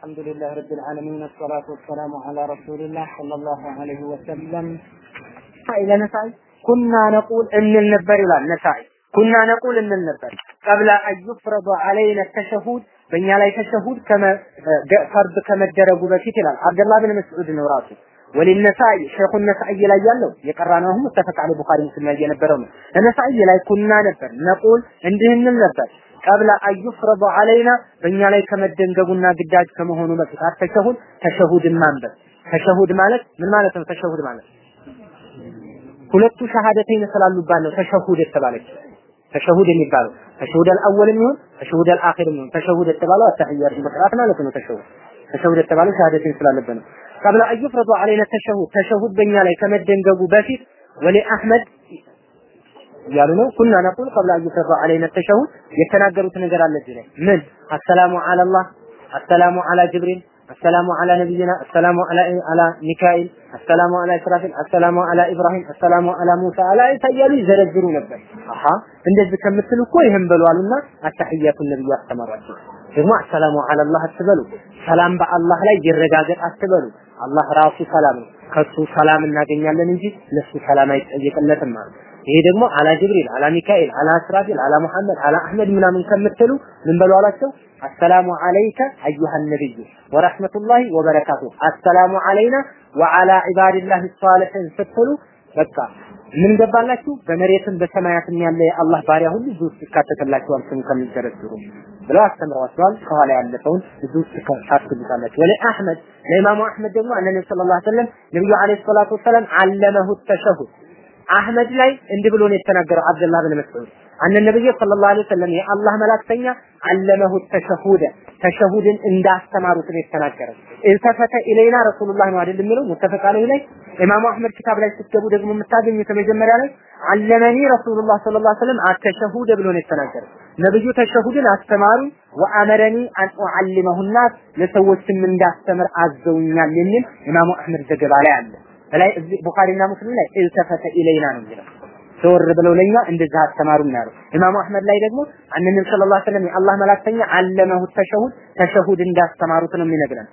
الحمد لله رب العالمين والصلاة والسلام على رسول الله صلى الله عليه وسلم إلى نسعي كنا نقول إن النبر لا نسعي كنا نقول إن النبر قبل أن يفرض علينا التشهد በእኛ ላይ ተሸሁድ ፈርድ ከመደረጉ በፊት ይላል አብደላህ ብን መስዑድ ነው ራሱ ወሊነሳኢ ሸይኹ ነሳኢ ላይ ያለው የቀራነው አሁን ሙተፈቅ አለ ቡኻሪ ሙስሊም ላይ የነበረው ነው ነሳኢ ላይ ኩና ነበር ነቁል እንዲህ እንል ነበር ቀብለ አዩፍረዱ አለይና በእኛ ላይ ከመደንገቡና ግዳጅ ከመሆኑ በፊት አተሸሁድ ተሸሁድን ማንበብ። ተሸሁድ ማለት ምን ማለት ነው? ተሸሁድ ማለት ሁለቱ ሸሃደተይን ስላሉባት ነው። ተሸሁድ የተባለች ተሸሁድ የሚባለው ተሸሁድ አልአወል የሚሆን ተሸሁድ አልአኺር የሚሆን ተሸሁድ የተባለው አተህያት መቅራት ማለት ነው። ተሸሁድ ተሸሁድ የተባለው ሸሃደተይን ስላለበት ነው። ቀብለ አዩፍረዱ አለይና ተሸሁድ ተሸሁድ በእኛ ላይ ከመደንገቡ በፊት ወሊ አህመድ እያሉ ነው። ኩና ነቁል ቀብላ እየሰራ አለይነ ተሸሁድ የተናገሩት ነገር አለ እዚህ ምን አሰላሙ አለላህ፣ አሰላሙ አላ ጅብሪል፣ አሰላሙ አላ ነብይና፣ አሰላሙ አላ ሚካኤል፣ አሰላሙ አላ እስራፊል፣ አሰላሙ አላ ኢብራሂም፣ አሰላሙ አላ ሙሳ አላ ኢሳ ይዘረዝሩ ነበር። አሀ እንደዚህ ከምትሉ እኮ ይህን በሉ አሉና አተሕያቱ ነብዩ አስተማሯቸው። ደግሞ አሰላሙ አለላህ አትበሉ፣ ሰላም በአላህ ላይ ይረጋገጥ አትበሉ። አላህ ራሱ ሰላም ነው። ከሱ ሰላም እናገኛለን እንጂ ለሱ ሰላም አይጠየቅለትም ማለት ይሄ ደግሞ አላ ጅብሪል አላ ሚካኤል አላ እስራፊል አላ ሙሐመድ አላ አህመድ ምናምን ከምትሉ ምን በሉ አላቸው? አሰላሙ አለይከ አዩሃ ነቢዩ ወረሕመቱላሂ ወበረካቱ። አሰላሙ አለይና ወአላ ዒባድላህ ሳልሒን ስትሉ በቃ ምን ገባላችሁ? በመሬትም በሰማያትም ያለ የአላህ ባሪያ ሁሉ ውስጥ ይካተትላችኋል ስም ከምትዘረዝሩ ብለው አስተምረዋቸዋል። ከኋላ ያለፈውን እዚህ ውስጥ ወለ አህመድ ለኢማሙ አህመድ ደግሞ አነ ነብዩ ሰለላሁ ዐለይሂ ወሰለም ነብዩ ዐለይሂ ሰላቱ ወሰላም አለመሁ ተሸሁድ። አህመድ ላይ እንዲህ ብሎ ነው የተናገረው አብደላህ ብን መስዑድ። አነ ነብዩ ሰለላሁ ዐለይሂ ወሰለም የአላህ መላክተኛ አለመሁ ተሸሁደ ተሸሁድን እንዳስተማሩት ነው የተናገረው። ኢልተፈተ ኢለይና ረሱሉላህ ነው አይደል የሚለው ሙተፈቅ አለይሂ ላይ ኢማሙ አህመድ ኪታብ ላይ ስትገቡ ደግሞ የምታገኙት መጀመሪያ ላይ አለመኒ ረሱሉላህ ሰለላሁ ዐለይሂ ወሰለም አተሸሁደ ብሎ ነው የተናገረው። ነብዩ ተሸሁድን አስተማሩ ወአመረኒ አን ኡዓሊመሁ ናስ ለሰዎችም እንዳስተምር አዘውኛል የሚል ኢማሙ አህመድ ዘገባ ላይ አለ። ላይ እዚህ ቡኻሪና ሙስሊም ላይ ኢልተፈተ ኢለይና ነው የሚለው ዘወር ብለው ለኛ እንደዛ አስተማሩ ነው ኢማሙ አህመድ ላይ ደግሞ አንነብዩ ሰለላሁ ዐለይሂ ወሰለም የአላህ መላክተኛ አለመሁ ተሸሁድ ተሸሁድ እንዳስተማሩት ነው የሚነግረን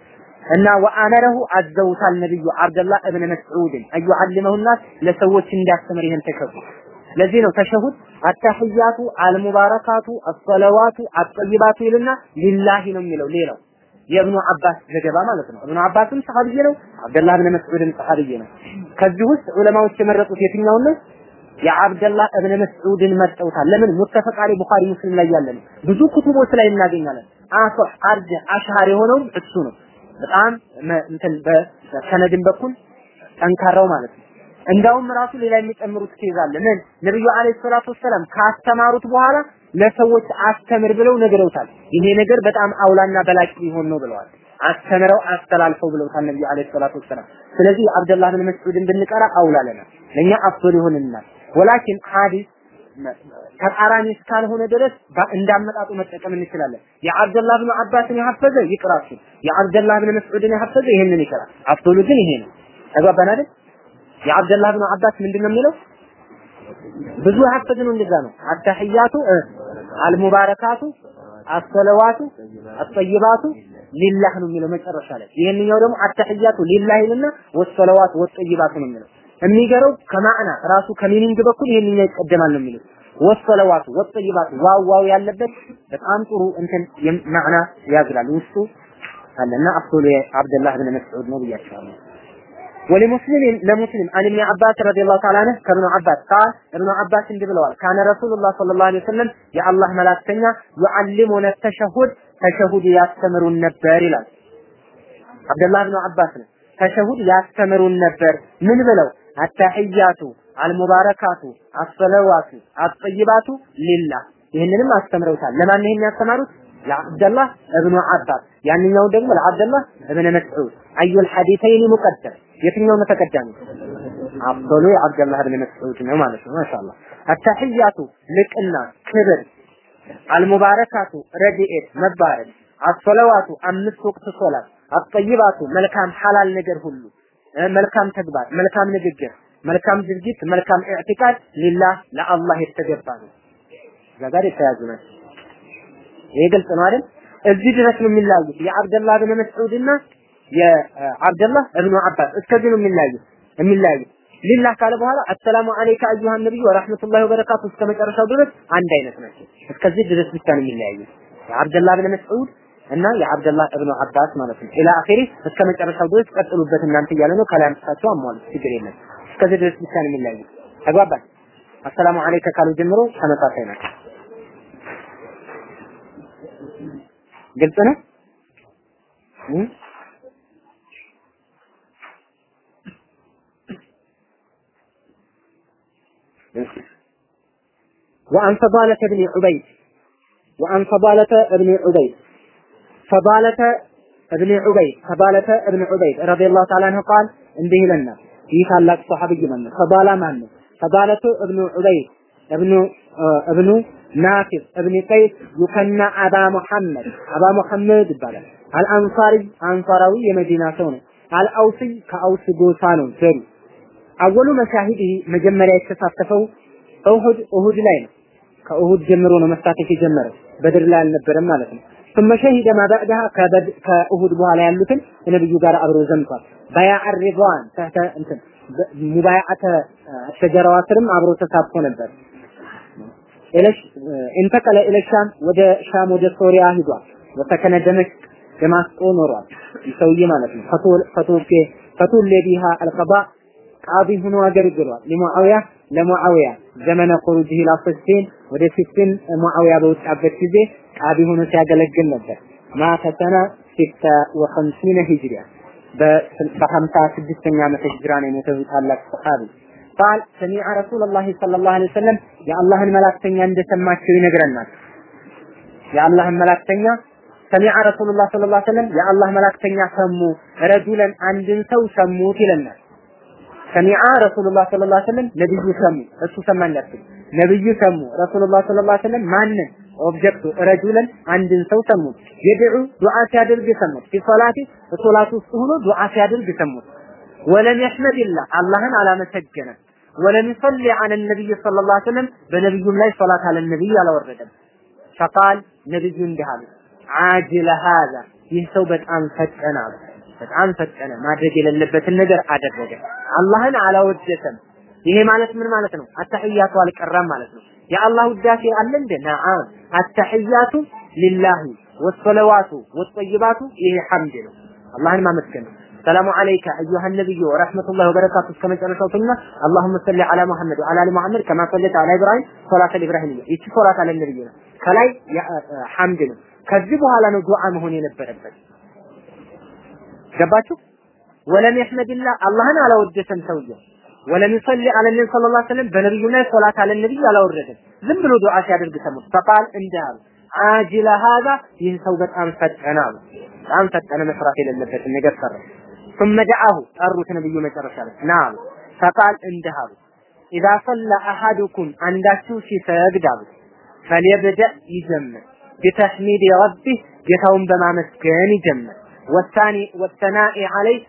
እና ወአመረሁ አዘውታል ነብዩ አብደላህ እብነ መስዑድን አዩዓልመሁ ናስ ለሰዎች እንዲያስተምር ይህን ተሸሁድ ለዚህ ነው ተሸሁድ አተህያቱ አልሙባረካቱ አሰለዋቱ አጠይባቱ ይልና ሊላሂ ነው የሚለው ሌላው የእብኑ አባስ ዘገባ ማለት ነው። እብኑ አባስም ሰሃቢዬ ነው። አብደላህ ብን መስዑድም ሰሃቢዬ ነው። ከዚህ ውስጥ ዑለማዎች የመረጡት የትኛውን ነው? የአብደላህ እብነ መስዑድን መርጠውታል። ለምን? ሙተፈቅ አለይ ቡኻሪ ሙስሊም ላይ ያለ ብዙ ኩቱቦች ላይ እናገኛለን። አሶህ አርጀ አሽሃር የሆነው እሱ ነው። በጣም እንትን በሰነድን በኩል ጠንካራው ማለት ነው። እንዳውም ራሱ ሌላ የሚጨምሩት case አለ። ምን ነብዩ عليه الصلاة والسلام ካስተማሩት በኋላ ለሰዎች አስተምር ብለው ነግረውታል። ይሄ ነገር በጣም أولى ና በላቂ ሊሆን ነው ብለዋል። አስተምረው አስተላልፈው ብለውታል ነብዩ عليه الصلاة والسلام። ስለዚህ አብደላህ ብን መስዑድን ብንቀራ أولى لنا ለኛ أفضل ይሆንልናል። ولكن ሐዲስ ተቃራኒ እስካልሆነ ድረስ እንዳመጣጡ መጠቀም እንችላለን። የአብደላህ ብን አባስን የሐፈዘ ይቅራሱ፣ የአብደላህ ብን መስዑድን የሐፈዘ ይሄንን ይቀራል። أفضل ኡ ግን ይሄ ነው። ተግባባን አይደል? የአብደላህ ብን አባስ ምንድን ነው የሚለው? ብዙ ሐፈዝ ነው እንደዛ ነው። التحيات المباركات الصلوات الطيبات لله ነው የሚለው መጨረሻ ላይ። ይሄንኛው ደግሞ التحيات لله ና والصلوات والطيبات ነው የሚለው። የሚገረው ከማዕና ራሱ ከሚኒንግ በኩል ይሄንኛው ይቀደማል ነው የሚለው። ወሰለዋቱ ወጠይባቱ ዋው ዋው ያለበት በጣም ጥሩ እንትን ማዕና ያዝላል ውስጡ አለና አፍሉ አብደላህ ብን መስዑድ ነው ብያቸዋለሁ። ولمسلم لمسلم عن ابن عباس رضي الله تعالى عنه كابن عباس قال ابن عباس እንዲህ ብለዋል كان رسول الله صلى الله عليه وسلم የአላህ መላእክተኛ يعلمون التشهد ተሸሁድ ያስተምሩን ነበር ይላል አብደላህ ብን አባስ ነው ተሸሁድ ያስተምሩን ነበር ምን ብለው አተህያቱ አልሙባረካቱ አሰለዋቱ አጠይባቱ ሊላህ። ይህንንም አስተምረውታል። ለማን ይህን ያስተማሩት? ለአብደላህ እብኑ አባስ ያንኛው ደግሞ ለአብደላህ እብነ መስዑድ። አዩል ሐዲተይን ሙቀደም የትኛው ነው ተቀዳሚ? አፍሉ የአብደላህ ብን መስዑድ ነው ማለት ነው። ማሻአላህ። አተህያቱ ልቅና ክብር፣ አልሙባረካቱ ረድኤት መባረክ፣ አሰለዋቱ አምስት ወቅት ሶላት፣ አጠይባቱ መልካም ሐላል ነገር ሁሉ መልካም ተግባር፣ መልካም ንግግር፣ መልካም ድርጊት፣ መልካም ኢዕቲቃድ ሊላህ ለአላህ የተገባ ነው። እዛ ጋር የተያዙ ናቸው። ይሄ ግልጽ ነው አይደል? እዚህ ድረስ ነው የሚለያዩት። የአብደላህ ብን መስዑድና የአብደላህ እብኑ አባስ እስከዚህ ነው የሚለያዩት የሚለያዩት። ሊላህ ካለ በኋላ አሰላሙ አለይከ አዩሃ ነብዩ ወራህመቱላሂ ወበረካቱ እስከ መጨረሻው ድረስ አንድ አይነት ናቸው። እስከዚህ ድረስ ብቻ ነው የሚለያዩት። የአብደላህ ብን መስዑድ እና የአብደላህ እብኑ አባስ ማለት ነው። ኢላ አኺሪ እስከ መጨረሻው ድረስ ቀጥሉበት እናንተ እያለ ነው። ከላይ አምጥታቸው አሟሉት፣ ችግር የለም። እስከዚህ ድረስ ብቻ ነው የሚለያዩት። ተግባባን? አሰላሙ አለይከ ካሉ ጀምሮ ተመሳሳይ ናቸው። ግልጽ ነው። وعن فضالة بن عبيد وعن فضالة بن عبيد فضالة بن عبيد فضالة بن عبيد رضي الله تعالى عنه قال እንዲህ ይለናል። ይህ ታላቅ ሰሐቢይ ማለት ፈዷላ ማን فضالة بن عبيد ابن ابن نافذ بن قيس يكنى أبا محمد አባ ሙሐመድ ይባላል። الأنصاري አንሳራዊ የመዲና ሰው ነው። الأوسي ከአውስ ጎሳ ነው ዘሩ። አወሉ መሻሂድ መጀመሪያ የተሳተፈው እሁድ እሁድ ላይ ነው። ከእሁድ ጀምሮ ነው መሳተፍ የጀመረው። በድር ላይ አልነበረም ማለት ነው። ثم شهد ما بعدها ከእሁድ በኋላ ያሉትን ከነብዩ ጋር አብሮ ዘምቷል በያዕ ሪድዋን ተህተ እንትን ሙባያዓተ ሸጀራዋ ስርም አብሮ ተሳትፎ ነበር ኢለሽ እንተቀለ ኢለሻም ወደ ሻም ወደ ሶሪያ ሂዷል ወሰከነ ደመሽቅ ደማስቆ ኖሯል ሰውዬ ማለት ነው ፈቶኬ ፈቱሌ ቢሃ አልቀባ ቃዲ ሆኖ አገልግሏል ለሙአዊያ ለሙአዊያ ዘመነ ኹሩጅ ኢላ ወደ ፍስቲን ሙአዊያ በወጣበት ጊዜ ቃዲ ሆኖ ሲያገለግል ነበር። ማተ ሰነ ሲተ ወኸምሲነ ሂጅሪያ። በሀምሳ ስድስተኛ ዓመተ ሂጅራ ነው የሞተው ታላቅ ሰሃቢ ቃል ሰሚዐ ረሱለላህ ሰለላሁ ዐለይሂ ወሰለም የአላህን መላእክተኛ እንደሰማቸው ይነግረናል። የአላህን መላእክተኛ سمع رسول الله صلى الله عليه وسلم የአላህ መላእክተኛ ሰሙ رجلا አንድን ሰው ሰሙት ይለናል سمع رسول الله صلى الله عليه ነብዩ ሰሙ። እሱ አትል ነብዩ ሰሙ። رسول الله صلى الله عليه ማንን object ኡ رجلا አንድን ሰው ሰሙት። يدعو ዱዓ ሲያደርግ ሰሙት في صلاته በሶላት ውስጥ ሆኖ ዱዓ ሲያደርግ ሰሙት ولم يحمد الله አላህን አላመሰገነም። ولم يصل على النبي صلى الله عليه በነቢዩም ላይ ሶላት አለ ነቢይ አላወረደም። ፈቃል ነቢዩ እንዲህ አሉ። አጅለ ሀዛ ይህ ሰው በጣም ፈጠነ አሉ በጣም ፈጠነ። ማድረግ የሌለበትን ነገር አደረገ። አላህን አላወደሰም። ይሄ ማለት ምን ማለት ነው? አተህያቱ አልቀራም ማለት ነው። የአላህ ውዳሴ አለ እንደ ነዓም አተህያቱ ሊላሂ ወሰለዋቱ ወጠይባቱ ይሄ ሐምድ ነው። አላህን ማመስገን ነው። ሰላሙ አለይከ አዩሃ ነብዩ ወረህመቱላሂ ወበረካቱ። እስከ መጨረሻው ሱና አላሁመ ሰሊ ዐላ ሙሐመድ ወዐላ አሊ ሙሐመድ ከማ ሰለይተ ዐላ ኢብራሂም ሶላት ኢብራሂምያ ይቺ ሶላት አለ ነብዩ ነው ከላይ ሐምድ ነው። ከዚህ በኋላ ነው ዱዓ መሆን የነበረበት ገባችሁ ወለም የሕመድላህ አላህን አላወደሰም ሰውየው ወለም ይሰሊ ዐለ ነቢ ሰለላሁ ዐለይሂ ወሰለም በነብዩ ላይ ሶላት አለ ነብይ አላወረደም ዝም ብሎ ዱዓ ሲያደርግ ሰሙት ፈቃል እንዲህ አሉ አጅለ ሀዛ ይህ ሰው በጣም ፈጠነ አሉ በጣም ፈጠነ መስራት የሌለበትን ነገር ሰራ ثم دعاه ጠሩት ነብዩ መጨረሻ ላይ ና አሉ ፈቃል እንዲህ አሉ ኢዛ ሰለ አሐዱኩም አንዳችሁ ሲሰግድ አሉ ፈሊየብደእ ይጀምር ቢተሕሚድ ረቢህ ጌታውን በማመስገን ይጀምር ወሳኒ ወሰናኢ ዐለይህ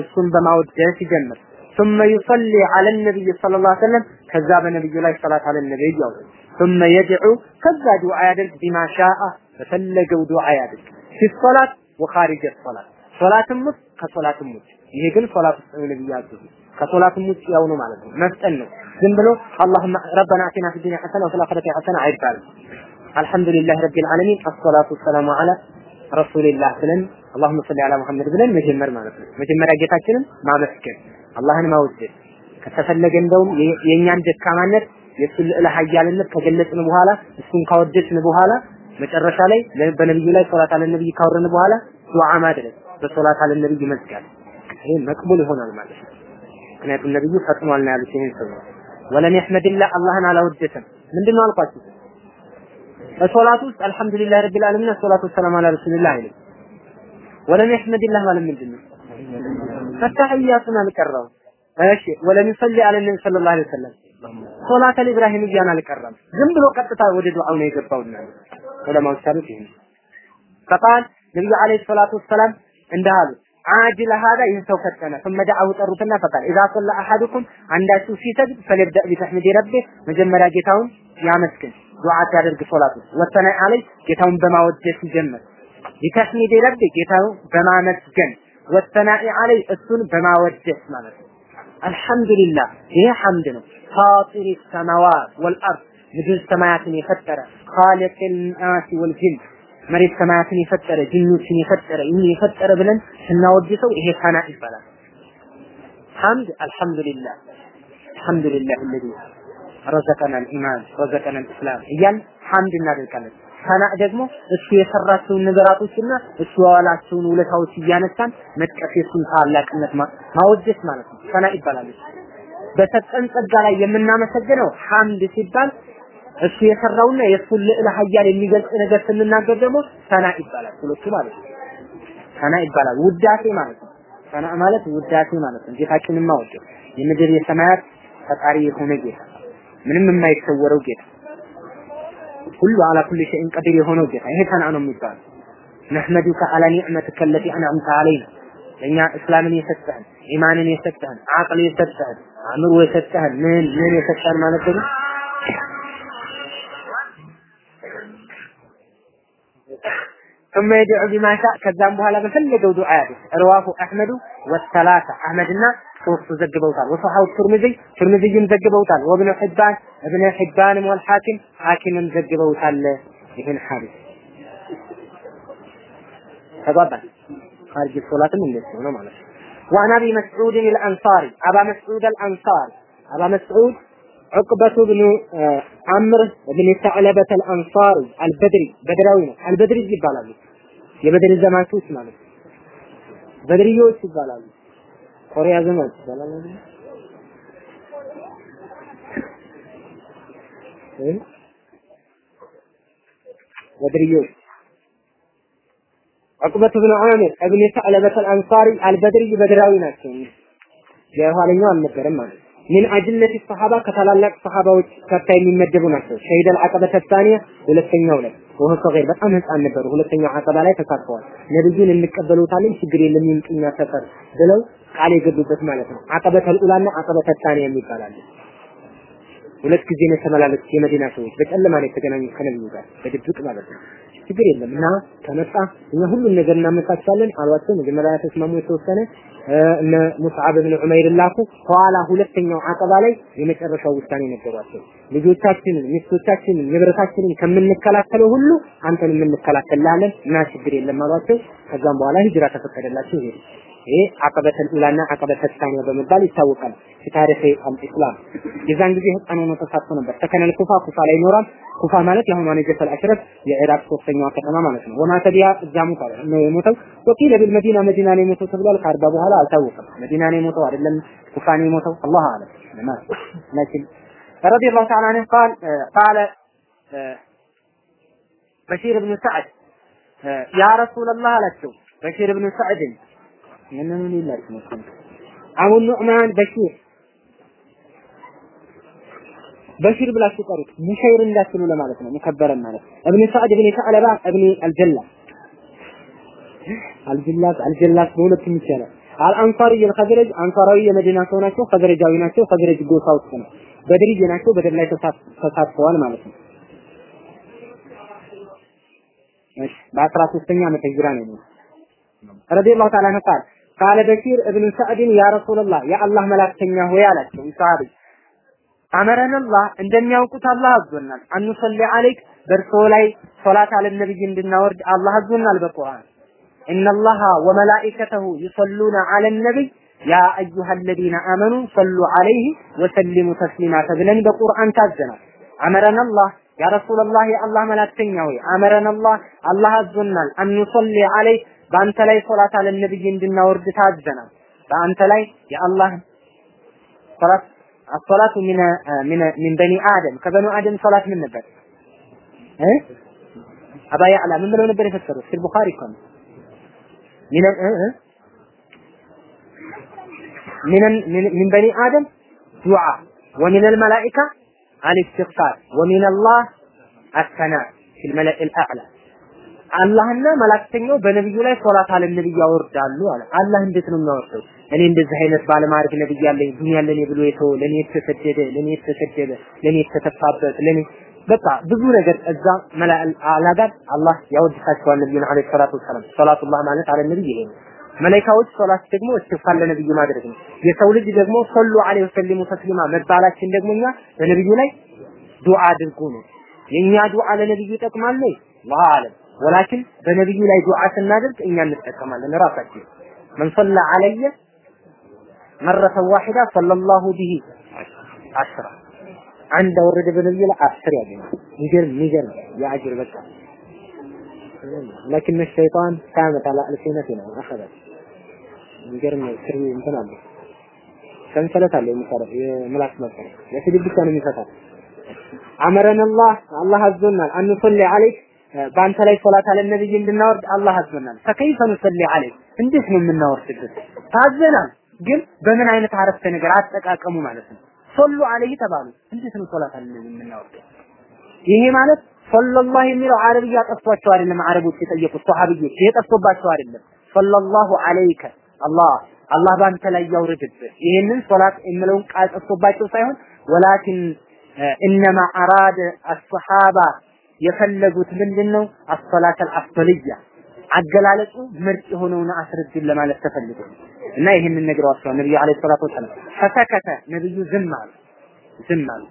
እሱን በማወደስ ይጀምር ثم يصلي على النبي صلى الله عليه وسلم ከዛ በነብዩ ላይ ሰላት አለ ነብይ ያው ثم يدعو ከዛ ዱዓ ያደርግ ቢማ ሻአ በፈለገው ዱዓ ያደርግ في الصلاة وخارج الصلاة ሶላትም ውስጥ ከሶላትም ውጭ ይሄ ግን ሶላት ውስጥ ነው ነብዩ ያዘዙ ከሶላትም ውጭ ያው ነው ማለት ነው መፍጠን ነው ዝም ብሎ اللهم ربنا اتنا في الدنيا حسنه وفي الاخره حسنه አይባልም الحمد لله رب العالمين الصلاه والسلام ረሱልላህ ብለን አላሁመ ሰሊ አላ ሙሐመድ ብለን መጀመር ማለት ነው። መጀመሪያ ጌታችንን ማመስገን አላህን ማወደድ ከተፈለገ እንደውም የእኛን ደካማነት የእሱን ልዕለ ኃያልነት ከገለጽን በኋላ እሱን ካወደስን በኋላ መጨረሻ ላይ በነብዩ ላይ ሶላት አለ ነብይ ካወረን በኋላ ዱዓ ማድረግ በሶላት አለ ነብይ መዝጋት ይሄ መቅቡል ይሆናል ማለት ነው። ምክንያቱም ነብዩ ፈጥኗል ነው ያሉት ይሄን ሰው ወለም የሕመድላ አላህን አላወደሰም ምንድነው አልኳችሁ ሶላት ውስጥ አልሐምዱሊላህ ረቢል ዓለሚን አሶላቱ ወሰላም አላ ረሱልላህ አይልም። ወለም የሕመድላህ ማለት ምንድን ነው? ፈታህያቱን አልቀረም። እሺ ولم يصل على صلى الله عليه وسلم ሶላተ ኢብራሂሚያን አልቀረም። ዝም ብሎ ቀጥታ ወደ ዱዓው ነው የገባውና ዑለማዎች ሳሉት ይሄ فقال ነብዩ عليه الصلاة والسلام እንዳሉ عجل هذا ይህ ሰው ፈጠነ ثم دعاه ጠሩትና فقال إذا صلى أحدكم አንዳችሁ ሲሰግድ فليبدأ بتحميد ربه መጀመሪያ ጌታውን ያመስግን ዱዓ ሲያደርግ ሶላት ውስጥ ወሰነ አለይ ጌታውን በማወደስ ይጀምር ቢተስሚድ ረቢ ጌታው በማመስገን ወሰናኢ አለይ እሱን በማወደስ ማለት ነው አልሐምዱሊላህ ይሄ ሐምድ ነው ፋጢር ሰማዋት ወልአርድ ምድር ሰማያትን የፈጠረ ኻሊቅ ናሲ ወልጅን መሬት ሰማያትን የፈጠረ ጅኖችን የፈጠረ ይህን የፈጠረ ብለን ስናወድሰው ይሄ ሰና ይባላል ሐምድ አልሐምዱሊላህ አልሐምዱሊላህ الذي ረዘቀነል ኢማን ረዘቀነል እስላም እያል ሐምድ እናደርጋለን። ሰናእ ደግሞ እሱ የሰራቸውን ነገራቶችና እሱ ያዋላቸውን ውለታዎች እያነሳን መጥቀስ የሱን ታላቅነት ማወደስ ማለት ነው። ሰና ይባላል። በሰጠን ጸጋ ላይ የምናመሰግነው ሐምድ ሲባል እሱ የሰራውና የእሱን ልዕለ ኃያል የሚገልጽ ነገር ስንናገር ደግሞ ሰናእ ይባላል። ሁለቱ ማለት ነው። ሰናእ ይባላል። ውዳሴ ማለት ነው። ሰናእ ማለት ውዳሴ ማለት ነው። ጌታችንን ማወደስ የምድር የሰማያት ፈጣሪ የሆነ ጌታ ምንም የማይሰወረው ጌታ። ሁሉ አላ ኩል ሸይን ቀዲር የሆነው ጌታ። ይሄ ሰና ነው የሚባለው። ነህመዱከ አላ ኒዕመትከ ለቲ አንዓምተ አለይና። እስላምን የሰጠህን ኢማንን የሰጠህን አቅል የሰጠህን አእምሮ የሰጠህን ምን ምን የሰጠህን ማለት ነው ثم يدعو بما شاء كذام بها مثل فلقوا دعاءه رواه أحمد والثلاثة. أحمدنا وقت زقبوا طال وصحاو الترمذي. ترمذي زقبوا طال وابن حبان ابن حبان والحاكم حاكم زقبوا طال ابن حارث. تبابا خارج الصلاة من نفسه وعن أبي مسعود الأنصاري. أبا مسعود الأنصاري. أبا مسعود ዑቅበቱ ብኑ አምር ብን ተዕለበት አልአንሳሪ አልበድሪ በድራዊ ነው። አልበድሪ ይባላሉ። የበድሪ ዘማቾች ማለት ነው። በድርዮች ይባላሉ። ኮሪያ ዘመን ይባላሉ። በድርዮች ዑቅበት ብን ዓሚር እብን ተዕለበት አልአንሳሪ አልበድሪ በድራዊ ናቸው። የኋለኛው አልነበረም ማለት ነው። ምን አጅለት ሰሃባ ከታላላቅ ሰሃባዎች ከታ የሚመደቡ ናቸው። ሸሂድ አልዓቀበተ ታኒያ ሁለተኛው ላይ ወህ ሰገር በጣም ህፃን ነበሩ። ሁለተኛው አቀባ ላይ ተሳትፈዋል። ነብዩን እንቀበሉታለን ችግር የለም ይምጡኛ ሰፈር ብለው ቃል የገቡበት ማለት ነው። አቀበተል ኡላና አቀበተ ታኒያ የሚባላል። ሁለት ጊዜ ነው የተመላለሱት የመዲና ሰዎች በጨለማ ነው የተገናኙት ከነብዩ ጋር በድብቅ ማለት ነው። ችግር የለም እና ከመጣ እኛ ሁሉን ነገር እናመቻቻለን አሏቸው። መጀመሪያ ተስማሙ የተወሰነ እነ ሙስዓብ ብን ዑመይር ላኩ። ከኋላ ሁለተኛው አቀባ ላይ የመጨረሻው ውሳኔ ነገሯቸው። ልጆቻችንን፣ ሚስቶቻችንን፣ ንብረታችንን ከምንከላከለው ሁሉ አንተን የምንከላከላለን እና ችግር የለም አሏቸው። ከዛም በኋላ ሂጅራ ተፈቀደላቸው ይሄዱ። ይሄ አቀበተል ኡላና አቀበተል ታኒያ በመባል ይታወቃል በታሪክ አልኢስላም። የዛን ጊዜ ህፃን ሆኖ ተሳትፎ ነበር። ተከነል ኩፋ ኩፋ ላይ ይኖራል። ኩፋ ማለት የአሁኗ ነጀፈል አሽረፍ የኢራቅ ሶስተኛዋ ከተማ ማለት ነው። ወማ ተቢያ እዛ ሞታ ነው የሞተው። ወቂለ ቢል መዲና መዲና ነው የሞተው ተብሏል። ከአርባ በኋላ አልታወቀም። መዲና ነው የሞተው አይደለም ኩፋ ነው የሞተው አላህ አለም ለማለት لكن رضي الله تعالى عنه قال قال بشير بن سعد يا رسول الله አላቸው በሽር ብን ሰዕድን ምንን ይላችሁ አቡ ኑዕማን በሽር በሽር ብላችሁ ቀሩት ሙሸይር እንዳትሉ ለማለት ነው። ሙከበረን ማለት እብን ሰዕድ ብን ሰዕለባ እብን አልጀላ አልጀላት አልጀላት በሁለቱም ይቻላል። አልአንሳሪ የልኸዝረጅ አንሳራዊ የመዲና ሰው ናቸው። ኸዝረጃዊ ናቸው። ኸዝረጅ ጎሳ ውስጥ ነው። በድርጅ ናቸው። በድር ላይ ተሳትፈዋል ማለት ነው። በአስራ ሶስተኛ ዓመተ ሂጅራ ነው ረዲየላሁ ተዓላ ቃል ቃለ በሺር እብኑ ሰዕድን ያ ረሱላህ የአላህ መላክተኛ ሆይ አላቸው። ሰሃቢ አመረንላህ እንደሚያውቁት አላህ አዞናል። አንሰሊ አለይክ በእርሶ ላይ ሶላት አለ ነብይ እንድናወርድ አላህ አዞናል በቁርአን። ኢነላሃ ወመላኢከተሁ ዩሰሉነ አለ ነቢይ ያ አዩሃ አለዚነ አመኑ ሰሉ አለይህ ወሰሊሙ ተስሊማ ተብለን በቁርአን ታዘናል። አመረንላህ ያ ረሱላህ የአላህ መላክተኛ ሆይ አመረንላህ አላህ አዞናል። አንሰሊ አለይክ በአንተ ላይ ሶላት አለ ነብይ እንድናወርድ ታዘናል። በአንተ ላይ የአላህ ሶላት አሶላቱ ሚነ ሚነ ሚን በኒ አደም ከበኑ አደም ሶላት ምን ነበር እ አባ ያዕላ ምን ብለው ነበር የፈሰሩት? ፊል ቡኻሪ እኮ ነው። ሚነ እ እ ሚን ሚን በኒ አደም ዱዓ ومن الملائكة الاستغفار ومن الله الثناء في الملأ الأعلى አላህና መላእክተኛው በነብዩ ላይ ሶላት አለ ነብይ ያወርዳሉ አለ። አላህ እንዴት ነው የሚያወርደው? እኔ እንደዚህ አይነት ባለማዕረግ ነብይ ያለኝ ዱንያ ለኔ ብሎ የተወ ለኔ የተሰደደ ለኔ የተሰደበ ለኔ የተተፋበት ለኔ በቃ ብዙ ነገር እዛ መላእል አላ ጋር አላህ ያወድሳቸዋል ነብዩን አለይሂ ሰላቱ ወሰላም። ሶላቱላህ ማለት አለ ነብይ ይሄ ነው። መላኢካዎች ሶላት ደግሞ እስትግፋር ለነብዩ ማድረግ ነው። የሰው ልጅ ደግሞ ሰሉ ዐለይሂ ወሰሊሙ ተስሊማ መባላችን ደግሞ እኛ ለነብዩ ላይ ዱዓ አድርጉ ነው። የኛ ዱዓ ለነብዩ ይጠቅማል ነው አለም ወላኪን በነብዩ ላይ ዱዓ ስናደርግ እኛ እንጠቀማለን ራሳችን من صلى علي مرة واحدة صلى الله به عشرة عند ورد بنبي لا عشر يا جماعة يجر يجر يا أجر بس لكن الشيطان كانت على ألسنتنا أخذت يجر من سر እንትን አለ ሰንሰለት አለ የሚሰራ የምላስ መሰረት ለስድብ ብቻ ነው የሚፈታው አመረን አላህ አላህ አዞናል አንሶሊ አለይክ በአንተ ላይ ሶላት አለ ነብይ እንድናወርድ አላህ አዞናል ፈከይፈ ንሰሊ አለይክ እንዴት ነው የምናወርድበት ታዘናል። ግን በምን አይነት አረፍተ ነገር አጠቃቀሙ ማለት ነው? ሶሉ አለይህ ተባሉ። እንዴት ነው ሶላት አለ ነብይ የምናወርደው? ይሄ ማለት ሰለላሁ የሚለው አረብያ ጠፍቷቸው አይደለም አረቦች የጠየቁት ሷሃቢዎች ይሄ ጠፍቶባቸው አይደለም። ሰለላሁ አለይከ አላህ አላህ ባንተ ላይ ያውርድብህ። ይሄንን ሶላት የሚለውን ቃል ጠፍቶባቸው ሳይሆን ወላኪን ኢነማ አራደ አሰሓባ የፈለጉት ምንድነው? አሰላት አልአፍደልያ አገላለጹ ምርጥ የሆነውን አስረዱን ለማለት ተፈልጎ እና ይህንን ነግረዋቸዋል ነብዩ አለይሂ ሰላቱ ወሰላም ፈሰከተ። ነብዩ ዝም አሉ ዝም አሉ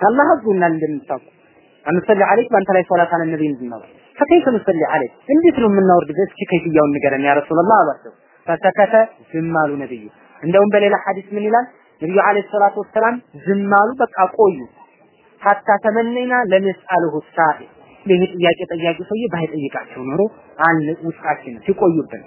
አላህ አዙናል እንደምታውቁ። አንሰሊ አለይክ በአንተ ላይ ሶላት አለ ነብይ እንድናው ፈከይፈ ንሰሊ አለይክ እንዴት ነው የምናወርድበት እስኪ ከይፍያውን ንገረን ያ ረሱላህ አሏቸው ፈሰከተ ዝም አሉ ነብዩ። እንደውም በሌላ ሐዲስ ምን ይላል? ነብዩ አለይሂ ሰላቱ ወሰላም ዝም አሉ በቃ ቆዩ ሀታ ተመነይና ለነስአልሁ ሳኢ ይሄ ጥያቄ ጠያቂ ሰውዬ ባይጠይቃቸው ኖሮ አለ ውስጣችን ሲቆዩብን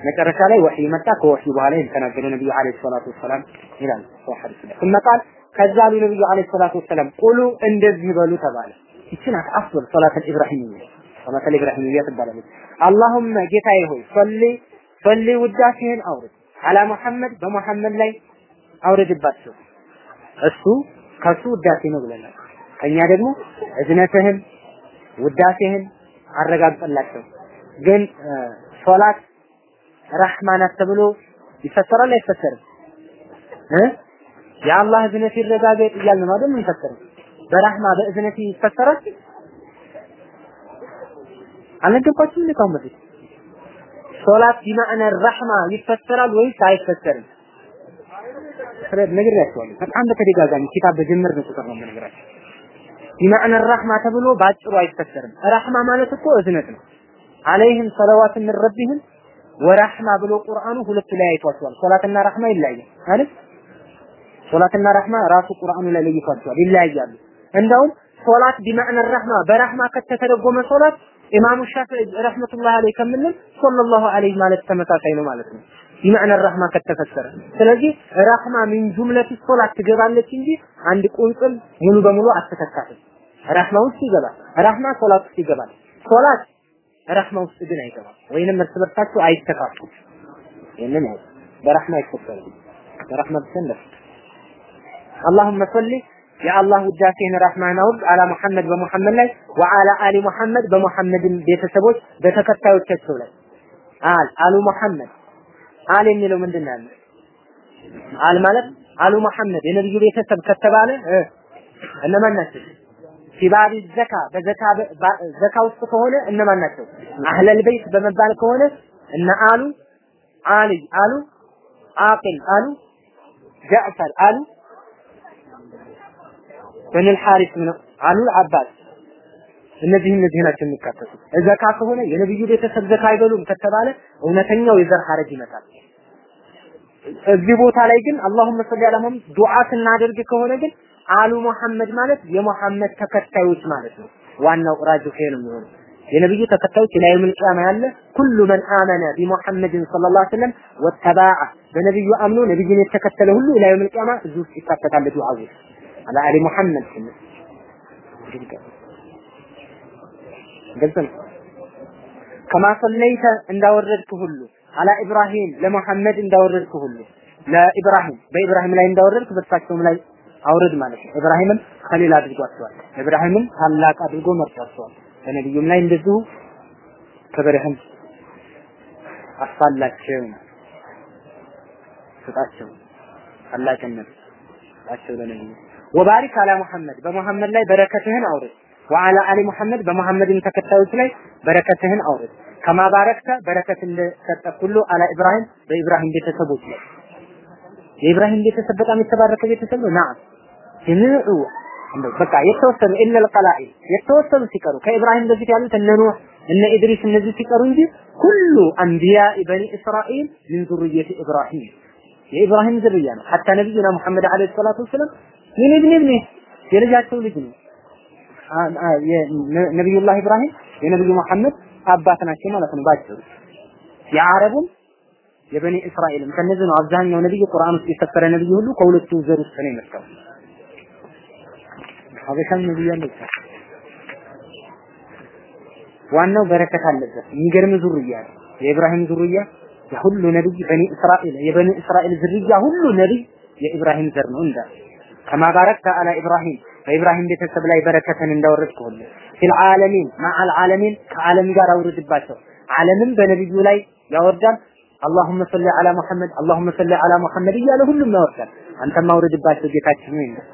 መጨረሻ ላይ ወህይ መጣ። ከወህይ በኋላ የተናገረ ነብዩ አለይሂ ሰላቱ ወሰላም ይላል ሶሐሪ ثم قال ከዛ አሉ ነብዩ አለይሂ ሰላቱ ወሰላም ቁሉ እንደዚህ በሉ ተባለ። ይችን አፍወል ሶላት ኢብራሂምያ ሶላት ኢብራሂምያ ትባላለች። አላሁመ ጌታዬ ሆይ ሶሊ ሶሊ ውዳሴህን አውርድ አላ ሙሐመድ በሙሐመድ ላይ አውርድባቸው እሱ ከሱ ውዳሴ ነው ብለናል። ከኛ ደግሞ እዝነትህን ውዳሴህን አረጋግጠላቸው። ግን ሶላት ረህማናት ተብሎ ይፈሰራል አይፈሰርም እ የአላህ እዝነት ይረጋገጥ እያልን ነው አይደል የሚፈሰረው በረህማ በእዝነት ይፈሰራል አልነገርኳችሁም እንዴ ካሁን በፊት? ሶላት ቢማዕነ ረህማ ይፈሰራል ወይስ አይፈሰርም ነግሬያቸዋለሁ። በጣም በተደጋጋሚ ኪታብ በጀመርን ቁጥር ነው የምነግራቸው ቢማዕነ ረህማ ተብሎ ባጭሩ አይፈሰርም ረህማ ማለት እኮ እዝነት ነው። አለይህም ሰለዋት ምን ረቢህም ወራህማ ብሎ ቁርአኑ ሁለቱ ላይ አይቷቸዋል። ሶላትና ረህማ ይለያያል። አይደል? ሶላትና ረህማ ራሱ ቁርአኑ ላይ ለይቷቸዋል ይለያያሉ። እንደውም ሶላት ቢማዕነ ረህማ በረህማ ከተተረጎመ ሶላት ኢማሙ ሻፊዒ ረህመቱላህ አለይህ ከምንል ሰለላሁ ዐለይሂ ማለት ተመሳሳይ ነው ማለት ነው። ቢማዕነ ረህማ ከተፈሰረ ስለዚህ ረህማ ሚን ጁምለት ሶላት ትገባለች እንጂ አንድ ቁንጽል ሙሉ በሙሉ አትተካትም ረህማ ውስጥ ይገባል ረህማ ሶላት ውስጥ ይገባል ሶላት ረህማ ውስጥ ግን አይገባም ወይንም እርስ በርሳቸው አይተካቱም ይህንን ያው በረህማ አይፈሰርም በረህማ ብትነፍ اللهم صل يا الله ውዳሴን ረህማን አውርድ አላ ሙሐመድ በሙሐመድ ላይ ወአላ አሊ ሙሐመድ በሙሐመድ ቤተሰቦች በተከታዮቻቸው ላይ አል አሉ ሙሐመድ አል የሚለው ምንድን ነው ያለው አል ማለት አሉ ሙሐመድ የነብዩ ቤተሰብ ከተባለ እነማን ናቸው ፊባቢ ዘካ በዘካ ዘካ ውስጥ ከሆነ እነማን ናቸው? አህለል በይት በመባል ከሆነ እነ አሉ አሊ አሉ አቂል አሉ ጃዕፈር አሉ በኒል ሐሪስ ነው አሉ አባስ። እነዚህ እነዚህ ናቸው የሚካተቱት። ዘካ ከሆነ የነብዩ ቤተሰብ ዘካ አይበሉም ከተባለ እውነተኛው የዘር ሐረግ ይመጣል። እዚህ ቦታ ላይ ግን አላሁመ ሰሊ ሙሐመድ ዱዓ ስናደርግ ከሆነ ግን አሉ መሐመድ ማለት የመሐመድ ተከታዮች ማለት ነው። ዋናው ራጅህ ነው የሚሆነው። የነብዩ ተከታዮች ላይ የውመል ቂያማ ያለ ኩሉ መን አመነ ቢሙሐመድን ሰለላሁ ዐለይሂ ወሰለም ወተባዐ። በነብዩ አምኖ ነብዩን የተከተለ ሁሉ ላይ የውመል ቂያማ እዚህ ውስጥ ይካተታል ዱዓው አላ አሊ ሙሐመድ ስንል ግልጽ ነው። ከማ ሰለይተ እንዳወረድክ ሁሉ አላ ኢብራሂም ለሙሐመድ እንዳወረድክ ሁሉ ለኢብራሂም በኢብራሂም ላይ እንዳወረድክ በእሳቸውም ላይ አውርድ ማለት ነው። ኢብራሂምን خليل አድርጓቸዋል። ኢብራሂምን ታላቅ አድርጎ መርጧቸዋል። በነቢዩም ላይ እንደዚሁ ክብርህን አስፋላቸው ስጣቸው ታላቅነት ስጣቸው ለነቢዩ وبارك على محمد በሙሐመድ ላይ በረከትህን አውርድ وعلى آل محمد በሙሐመድን ተከታዮች ላይ በረከትህን አውርድ كما باركت በረከት እንደሰጠ ሁሉ على إبراهيم በኢብራሂም ቤተሰቦች ላይ የኢብራሂም ቤተሰብ በጣም የተባረከ ቤተሰብ ነው። ናም እንደው በቃ የተወሰኑ ኢለል ቀላኢል የተወሰኑ ሲቀሩ ከኢብራሂም በፊት ያሉት እነ ኑህ እነ ኢድሪስ እነዚህ ሲቀሩ እንጂ ሁሉ አንቢያ በኒ እስራኤል ምን ዙርየት ኢብራሂም የኢብራሂም ዝርያ ነው። ሐታ ነብዩና ሙሐመድ አለይሂ ሰላቱ ወሰለም ምን ኢብን ኢብን የልጃቸው ልጅ ነው። ነብዩላህ ኢብራሂም የነብዩ መሐመድ አባት ናቸው ማለት ነው ባጭሩ። የአረቡም የበኒ እስራኤልም ከነዚህ ነው አብዛኛው ነብይ ቁርአን ውስጥ የሰፈረ ነብይ ሁሉ ከሁለቱ ዘር ውስጥ ነው የመጣው። ሀበሻም ነብይ አለ ዋናው በረከት አለበት። የሚገርም ዙርያ ነው። የኢብራሂም ዙርያ የሁሉ ነብይ በኒ እስራኤል የበኒ እስራኤል ዝርያ ሁሉ ነብይ የኢብራሂም ዘር ነው እንዳ ከማ ባረክተ ኢብራሂም በኢብራሂም ቤተሰብ ላይ በረከትን እንዳወረድክ ሁሉ في العالمين مع العالمين ከዓለም ጋር አውርድባቸው። ዓለምን በነብዩ ላይ ያወርዳል። اللهم صل على محمد اللهم صل على محمد እያለ ሁሉም ያወርዳል። አንተም አውርድባቸው ጌታችን ነው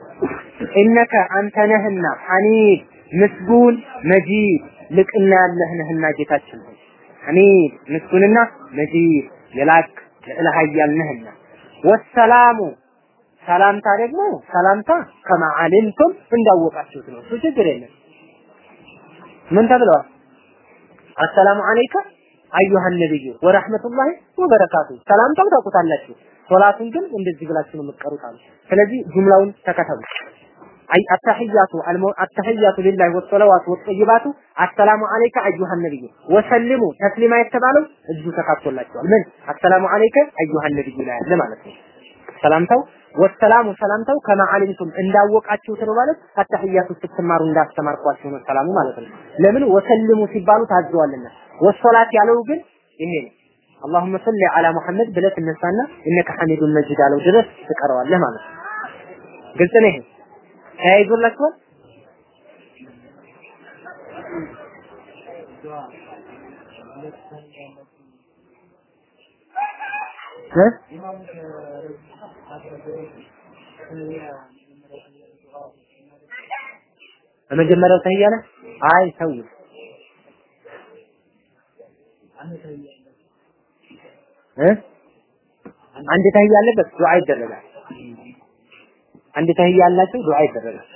إنك አንተ ነህና حميد ምስጉን مجيد ልቅና ያለህ ነህና ጌታችን ሆይ حميد ምስጉንና مجيد የላክ ልዕለ ኃያል ነህና ወሰላሙ ሰላምታ ደግሞ ሰላምታ ከማ አሊምቱም እንዳወቃችሁት ነው። እሱ ችግር የለም። ምን ተብለዋል? አሰላሙ አለይከ አዩሃ ነብዩ ወራህመቱላሂ ወበረካቱ። ሰላምታው ታውቁታላችሁ። ሶላቱን ግን እንደዚህ ብላችሁ ነው የምትቀሩት አሉ። ስለዚህ ጁምላውን ተከተሉ። አይ አተህያቱ አተህያቱ ሊላሂ ወሰለዋቱ ወጠይባቱ አሰላሙ አለይከ አዩሃ ነብዩ ወሰልሙ ተስሊማ የተባለው እጁ ተካቶላቸዋል። ምን አሰላሙ አለይከ አዩሃ ነብዩ ላይ ያለ ማለት ነው። ሰላምታው ወሰላሙ ሰላምታው ከማ አሊምቱም እንዳወቃችሁት ነው ማለት አተህያቱ ስትማሩ እንዳስተማርኳችሁ ነው ሰላሙ ማለት ነው። ለምን ወሰልሙ ሲባሉ ታዘዋልና ወሶላት ያለው ግን ይሄ ነው። አላሁመ ሰሊ አላ ሙሐመድ ብለህ ትነሳና እነከ ሐሚዱን መጂድ አለው ድረስ ትቀረዋለህ ማለት ነው። ግልጽ ነው ይሄ ተያይዞላችኋል። በመጀመሪያው ተህያ ነው። አይ ተው አንድ ተህያ አለበት ዱዓ ይደረጋል። አንድ ተህያ ያላቸው ዱዓ ይደረጋል።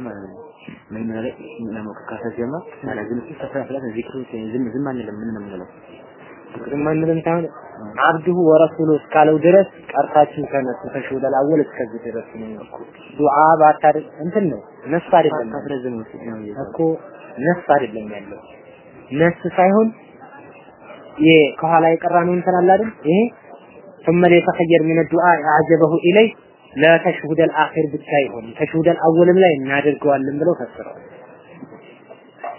ማለት ነው። ምን ማለት ነው? ከካሰጀማ ማለት ዝም ዝም ዝም አንልም። ምን ነው የምንለው? ዝም አንልም ሳይሆን አብዱሁ ወረሱሉ እስካለው ድረስ ቀርታችሁ ተነሱ ተሽውደል አወል እስከዚህ ድረስ ነው ዱዓ ባታደርግ እንትን ነው ነስ አይደለም ካስረዝም ነው እኮ ነስ አይደለም ያለው ነስ ሳይሆን ይሄ ከኋላ የቀራ ነው እንትን አለ አይደል ይሄ ثم ليتخير من الدعاء أعجبه إليه لا تشهد الآخر ብቻ ይሆን ተሽሁድ አወልም ላይ እናደርገዋለን ብለው ፈስረዋል።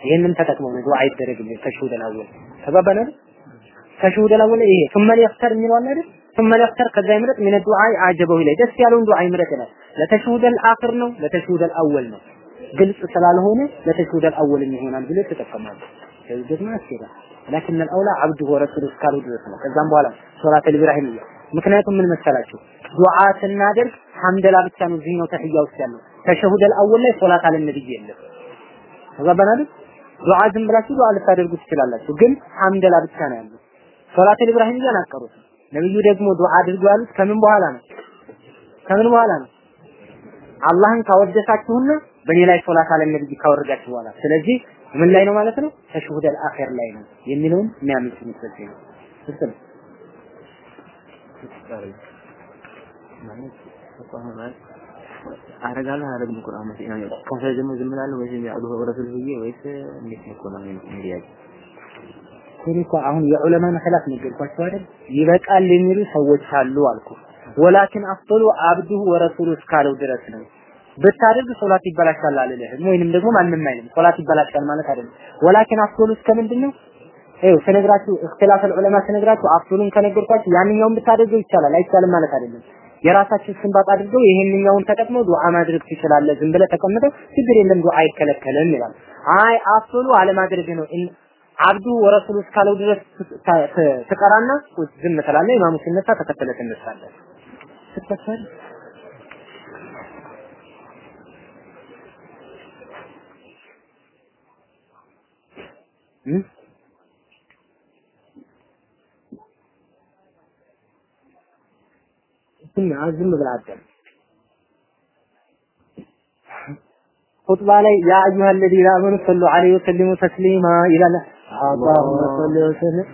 ይህንን ተጠቅመው ነው ዱዓ ይደረግልኝ ተሽሁድ አወል ተባባናል። ተሽሁድ አወል ይሄ ثم ليختار የሚለው አለ አይደል ثم ليختار ከዛ ይምረጥ من الدعاء أعجبه إليه ደስ ያለውን ዱዓ ይምረጥ ይላል። ለተሽሁድ አልአኺር ነው ለተሽሁድ አወል ነው ግልጽ ስላልሆነ ለተሽሁድ አወል ይሆናል ብሎ ተጠቀማሉ። ስለዚህ ደግሞ ያስኬዳል። لكن الاولى عبده ورسوله እስካሉ ድረስ ነው። ከዛም በኋላ ሶላት ኢብራሂምያ ምክንያቱም ምን መሰላችሁ ዱዓ ስናደርግ ሐምደላ ብቻ ነው እዚህኛው ተህያ ውስጥ ያለው ተሸሁድ አልአወል ላይ ሶላት አለ ነብይ የለም ተባባናል ዱዓ ዝም ብላችሁ ዱዓ ልታደርጉ ትችላላችሁ ግን ሐምደላ ብቻ ነው ያለው ሶላት ኢብራሂምያን አቀሩት ነብዩ ደግሞ ዱዓ አድርጉ ያሉት ከምን በኋላ ነው? ከምን በኋላ ነው? አላህን ካወደሳችሁና በኔ ላይ ሶላት አለ ነብይ ካወረዳችሁ በኋላ። ስለዚህ ምን ላይ ነው ማለት ነው? ተሽሁድ አልአኺር ላይ ነው የሚለውን የሚያምን ስንት ነው። ስልም አረጋለሁ። አረግም ቁርአን ማለት ነው። ከዛ ደግሞ ወይስ ያዕዱ ረሱል ብዬ ወይስ እንዴት ነው ቁርአን እንዲያጅ እኮ አሁን የዑለማ ኺላፍ ነገርኳቸው አይደል? ይበቃል የሚሉ ሰዎች አሉ አልኩ። ወላኪን አፍሉ አብዱሁ ወረሱሉ እስካለው ድረስ ነው። ብታደርግ ሶላት ይበላሻል አልልህም፣ ወይንም ደግሞ ማንም አይልም ሶላት ይበላሻል ማለት አይደለም። ወላኪን አፍሉ እስከ ምንድን ነው? ይኸው ስነግራችሁ እክትላፍ ዑለማ ስነግራችሁ አፍሉን ከነገርኳችሁ ያንኛውን ብታደርገው ይቻላል አይቻልም ማለት አይደለም። የራሳችሁ ስንባጥ አድርገው ይሄንኛውን ተጠቅመው ዱዓ ማድረግ ትችላለህ። ዝም ብለህ ተቀምጠህ ችግር የለም ዱዓ አይከለከልም ይላል። አይ አፍሉ አለማድረግ ነው። አብዱ ወረሱሉ እስካለው ድረስ ትቀራና ዝም ትላለህ። ኢማሙ ሲነሳ ተከተለ ትነሳለህ። ስትከተል ዝም ብላ አደም ኹጥባ ላይ ያ አዩሃ አለዚነ አመኑ ሰሉ ዐለይሂ ወሰሊሙ ተስሊማ ይላል። اللهم صل وسلم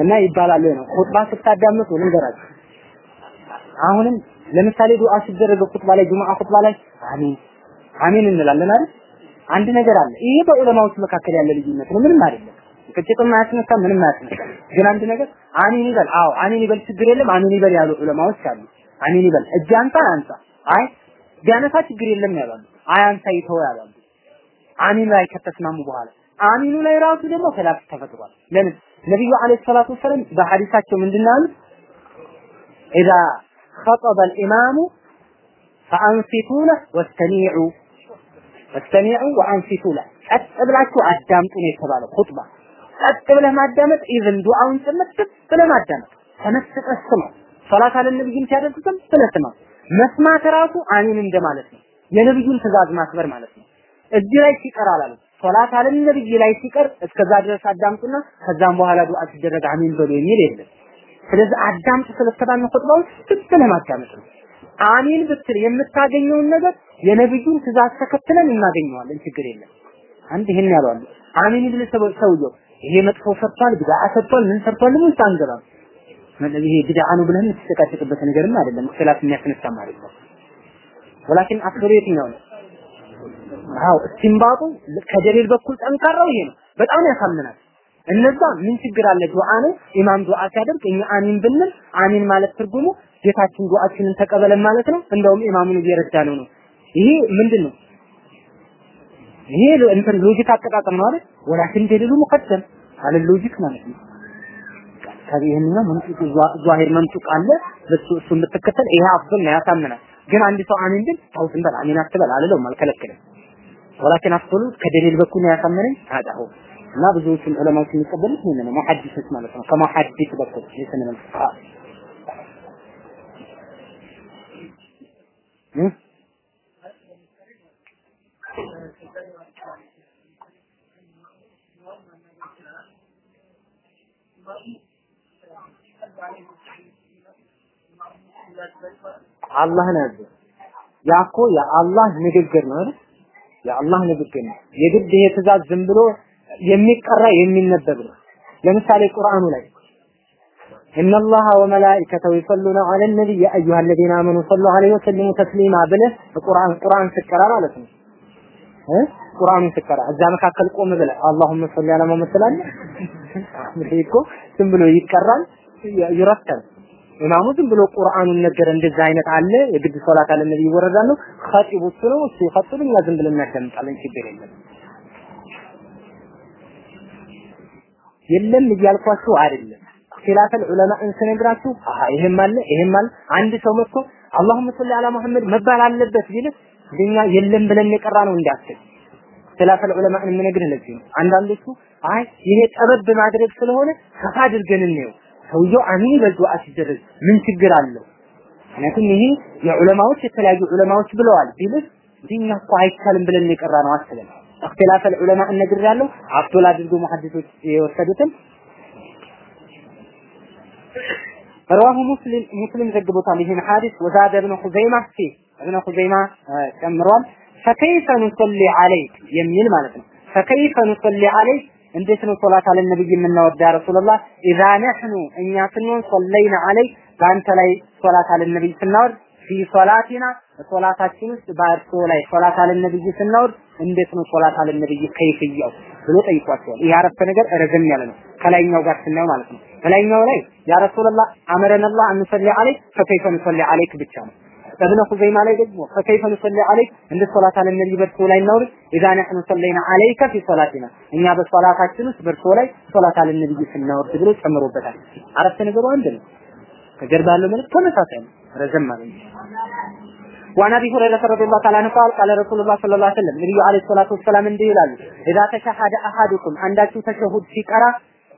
እና ይባላል ነው ኹጥባ ስታዳምጡ ልንገራችሁ አሁንም ለምሳሌ ዱዓ ሲደረግ ኹጥባ ላይ ጁማዓ ኹጥባ ላይ አሚን አሚን እንላለን አይደል? አንድ ነገር አለ። ይሄ በዑለማዎች መካከል ያለ ልዩነት ነው። ምንም አይደለም። ቁጭትም አያስነሳ ምንም አያስነሳ። ግን አንድ ነገር አሚን ይበል አዎ አሚን ይበል ችግር የለም። አሚን ይበል ያሉ ዑለማዎች አሉ። አሚን ይበል እጅ አንሳ አንሳ። አይ ቢያነሳ ችግር የለም ያባሉ አይ አንሳ ይተው ያባሉ አሚን ላይ ከተስማሙ በኋላ አሚኑ ላይ ራሱ ደግሞ خلاف ተፈጥሯል። ለምን? ነብዩ عليه الصلاة والسلام በሐዲሳቸው ምንድን ነው ኢዛ خطب الإمام فأنصتوا له واستمعوا واستمعوا وأنصتوا له ቀጥ ብላችሁ አዳምጡ ነው የተባለው ኹጥባ ቀጥ ብለህ ማዳመጥ ኢቭን ዱዓውን ጭምር ብለህ ማዳመጥ ተመስጠህ ስማ ሶላት አለ ነብይም ሲያደርጉትም ብለህ ስማ መስማት ራሱ አሚን እንደማለት ነው የነብዩን ትእዛዝ ማክበር ማለት ነው እዚህ ላይ ሲቀር አላሉ ሶላት አለ ነብይ ላይ ሲቀር እስከዛ ድረስ አዳምጡና ከዛም በኋላ ዱዓ ሲደረግ አሚን በሉ የሚል የለም ስለዚህ አዳምጡ ስለተባለ ኹጥባው ትክክል ማዳመጥ ነው። አሚን ብትል የምታገኘውን ነገር የነብዩን ትእዛዝ ተከትለን እናገኘዋለን። ችግር የለም። አንድ ይሄን ያሏል። አሚን ብል ሰውየው ይሄ መጥፎ ሰርቷል ቢድዓ ሰርቷል ምን ሰርቷል ምን ሳንገባ ይሄ ቢድዓ ነው ብለን የምትጨቃጨቅበት ነገርም አይደለም። خلاف የሚያስነሳ ማለት ነው። ولكن አክብሮ የትኛው ነው? አዎ እስቲንባጡ ከደሊል በኩል ጠንካራው ይሄ ነው። በጣም ያሳምናል እነዛ ምን ችግር አለ? ዱዓ ነው። ኢማም ዱዓ ሲያደርግ እኛ አሚን ብንል አሚን ማለት ትርጉሙ ጌታችን ዱዓችንን ተቀበለን ማለት ነው። እንደውም ኢማሙን እየረዳነው ነው። ይሄ ምንድን ነው? ይሄ እንትን logic አጠቃቀም ነው አይደል? ولكن الدليل مقدم على logic ማለት ነው። ከዚህ ይሄንኛው منطوق ዛሂር መንጡቅ አለ። በሱ እሱን ብትከተል ይሄ አፍል ነው ያሳምናል። ግን አንድ ሰው አሚን ብል ተው ዝም አሚን አትበል አልለውም፣ አልከለክልም። ወላኪን አፍሉ ከደሊል በኩል ነው ያሳመነኝ ታዳሁ እና ብዙዎቹን ዑለማዎች የሚቀበሉት ይሄን ነው ሙሐዲሶች ማለት ነው ከሙሐዲስ በኩል የስነ መንጥቅ አላህ ነው ያ እኮ የአላህ ንግግር ነው አይደል የአላህ ንግግር ነው የግድ ይሄ ትእዛዝ ዝም ብሎ የሚቀራ የሚነበብ ነው ለምሳሌ ቁርአኑ ላይ ان الله وملائكته يصلون على النبي يا ايها الذين امنوا صلوا عليه وسلموا تسليما ብለህ ቁርአን ቁርአን ስቀራ ማለት ነው እ ቁርአኑን ስቀራ እዛ መካከል ቆም ብለህ አላሁመ ሰሊ አላ ሙሐመድ ትላለህ ይሄ እኮ ዝም ብሎ ይቀራል ይረተል ኢማሙ ዝም ብሎ ቁርአኑን ነገር እንደዛ አይነት አለ የግድ ሶላት አለ ነብይ ይወረዳል ነው ኸጢቡ እሱ ነው እሱ ይኸጥብ እኛ ዝም ብለን እናዳምጣለን ችግር የለም የለም እያልኳችሁ አይደለም። ኺላፈል ዑለማን ስነግራችሁ ይሄም አለ ይሄም አለ። አንድ ሰው መጥቶ አላሁመ ሰሊ አላ መሐመድ መባል አለበት ቢልህ እኛ የለም ብለን የቀራ ነው እንዳትል። ኺላፈል ዑለማን የምነግርህ ለዚህ ነው። አንዳንዶቹ አይ ይሄ ጠበብ ማድረግ ስለሆነ ሰፋ አድርገን እንየው። ሰውየው አሚን በዱዓ ሲደረግ ምን ችግር አለው? ምክንያቱም ይሄ የዑለማዎች የተለያዩ ዑለማዎች ብለዋል ቢልህ እኛ እኮ አይቻልም ብለን የቀራ ነው አስበን اختلاف العلماء እነግር ያለው አፍዶል አድርጎ ሙሐዲሶች የወሰዱትን رواه مسلم مسلم ዘግቦታል ይሄን ሐዲስ ወዛደ ابن خزيمة في ابن خزيمة ጨምሯል فكيف نصلي عليك የሚል ማለት ነው فكيف نصلي عليك እንዴት ነው ሶላት አለ ነብይ የምናወዳ ረሱላህ اذا نحن እኛ ስንሆን صلينا عليك በአንተ ላይ ሶላት አለ ነብይ ስናወርድ ፊ ሶላቲና ሶላታችን ውስጥ በእርሶ ላይ ሶላት አለ ነብይ ስናወርድ እንዴት ነው ሶላት አለ ነብይ ከይፍያው ብሎ ጠይቋቸዋል። ይህ አረፍተ ነገር ረዘም ያለ ነው ከላይኛው ጋር ስናየው ማለት ነው። ከላይኛው ላይ يا رسول الله أمرنا الله أن نصلي عليك فكيف نصلي عليك ብቻ ነው። ኢብነ ሁዘይማ ላይ ደግሞ فكيف نصلي عليك እንዴት ሶላት አለ ነብይ በርሶ ላይ እናውርድ إذا نحن صلينا عليك في صلاتنا እኛ በሶላታችን ውስጥ በርሶ ላይ ሶላት አለ ነብይ ስናወርድ ብሎ ጨምሮበታል። አረፍተ ነገሩ አንድ ነው። ከጀርባ ያለው መልእክት ተመሳሳይ ነው። ረዘም አለ እንጂ وعن ابي هريره رضي الله تعالى عنه قال قال رسول الله صلى الله عليه وسلم ነብዩ አለይሂ ሰላቱ ወሰላም እንዲህ ይላሉ اذا ተሸሃደ አሐዱኩም አንዳችሁ ተሸሁድ ሲቀራ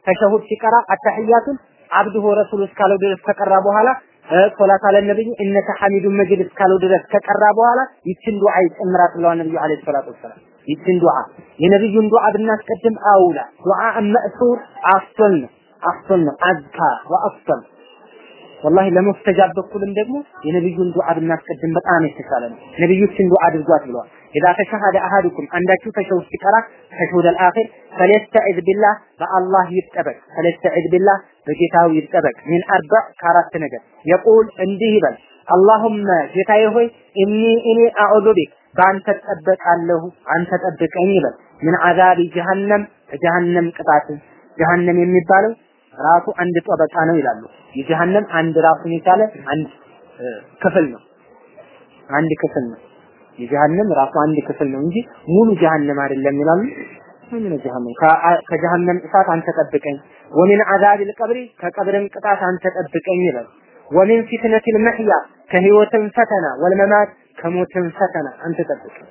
ተሸሁድ ሲቀራ አተህያቱን አብዱሁ ረሱሉ እስካለው ድረስ ከቀራ በኋላ ሶላት አለ ነብይ እነከ ሐሚዱን መጅድ እስካለው ድረስ ከቀራ በኋላ ይችን ዱዓ ይጨምራት ብለዋል ነብዩ አለይሂ ሰላቱ ወሰላም ይችን ዱዓ የነብዩን ዱዓ ብናስቀድም አውላ ዱዓ መእሱር አፍሰል ነው አፍሰል ነው አዝካ ወአፍሰል ወላሂ ለሙስተጃብ በኩልም ደግሞ የነብዩን ዱዓ ብናስቀድም በጣም የተሻለ ነው። ነብዩችን ዱዓ አድርጓት ብለዋል። ኢዛ ተሸሃደ አሐዱኩም አንዳችሁ ተሸሁድ ሲቀራ التشهد الأخير فليستعذ بالله በአላህ ይጠበቅ። فليستعذ بالله በጌታው ይጠበቅ። من أربع ከአራት ነገር። يقول እንዲህ ይበል اللهم ጌታዬ ሆይ إني እኔ أعوذ بك በአንተ እጠበቃለሁ አንተ ጠብቀኝ ይበል። من عذاب جهنم ከጀሀነም ቅጣት። ጀሀነም የሚባለው ራሱ አንድ ጠበቃ ነው ይላሉ። የጀሃነም አንድ ራሱን የቻለ አንድ ክፍል ነው። አንድ ክፍል ነው። የጀሃነም ራሱ አንድ ክፍል ነው እንጂ ሙሉ ጀሃነም አይደለም ይላሉ። ምን ጀሃነም ከጀሃነም እሳት አንተ ጠብቀኝ፣ ወሚን አዛቢል ቀብሪ ከቀብርም ቅጣት አንተ ጠብቀኝ ይላል። ወሚን ፊትነቲል መህያ ከህይወትም ፈተና ወልመማት ከሞትም ፈተና አንተ ጠብቀኝ።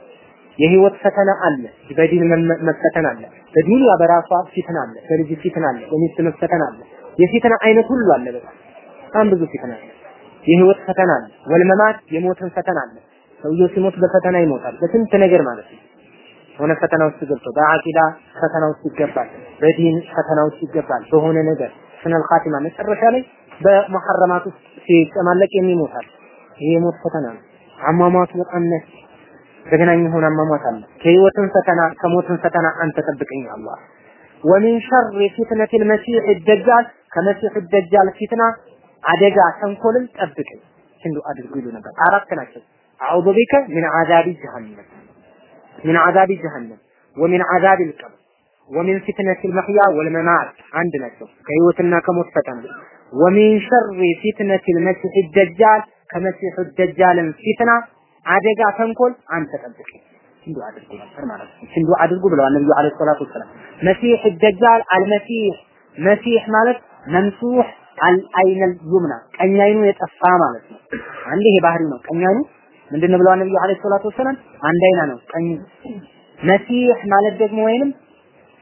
የህይወት ፈተና አለ፣ በዲን መፈተን አለ፣ በዱንያ በራሷ ፊትና አለ፣ በልጅ ፊትና አለ፣ በሚስት መፈተን አለ። የፊትና አይነት ሁሉ አለ። በጣም ብዙ ፊትና አለ። የህይወት ፈተና አለ፣ ወልመማት የሞትን ፈተና አለ። ሰውየው ሲሞት በፈተና ይሞታል፣ በስንት ነገር ማለት ነው። ሆነ ፈተና ውስጥ ገብቶ በአቂዳ ፈተና ውስጥ ይገባል፣ በዲን ፈተና ውስጥ ይገባል። በሆነ ነገር ስነል ኻቲማ መጨረሻ ላይ በመሐረማት ውስጥ ሲጨማለቅ የሚሞታል። ይሄ የሞት ፈተና ነው። አሟሟቱ በጣም ነስ ዘግናኝሁን አሟሟት አለ። ከህይወትን ፈተና ከሞትን ፈተና አንተ ጠብቀኝ አላህ። ወሚን ሸር ፊትነት ልመሲሕ ደጃል ከመሲሕ ደጃል ፊትና አደጋ ተንኮልም ጠብቀኝ። እንዲህ አድርጉ ይሉ ነበር። አራት ናቸው። أعوذ بك من عذاب جهنم። من عذاب جهنم። ومن عذاب القبر። ومن فتنة المحيا والممات አንድ ናቸው። ከህይወትና ከሞት ፈተና። ومن شر فتنة المسيح الدجال ከመሲሑ ደጃልን ፊትና አደጋ ተንኮል አንተ ጠብቅ እንዲህ አድርጉ ነበር ማለት ነው። እንዲህ አድርጉ ብለዋል ነብዩ عليه الصلاة والسلام። መሲህ ደጃል አልመሲህ መሲህ ማለት መምሱህ አልአይነል ዩምና ቀኝ አይኑ የጠፋ ማለት ነው። አንድ ይሄ ባህሪ ነው። ቀኝ አይኑ ምንድነው ብለዋል ነብዩ አለይሂ ሰላቱ ወሰላም? አንድ አይና ነው ቀኝ። መሲህ ማለት ደግሞ ወይንም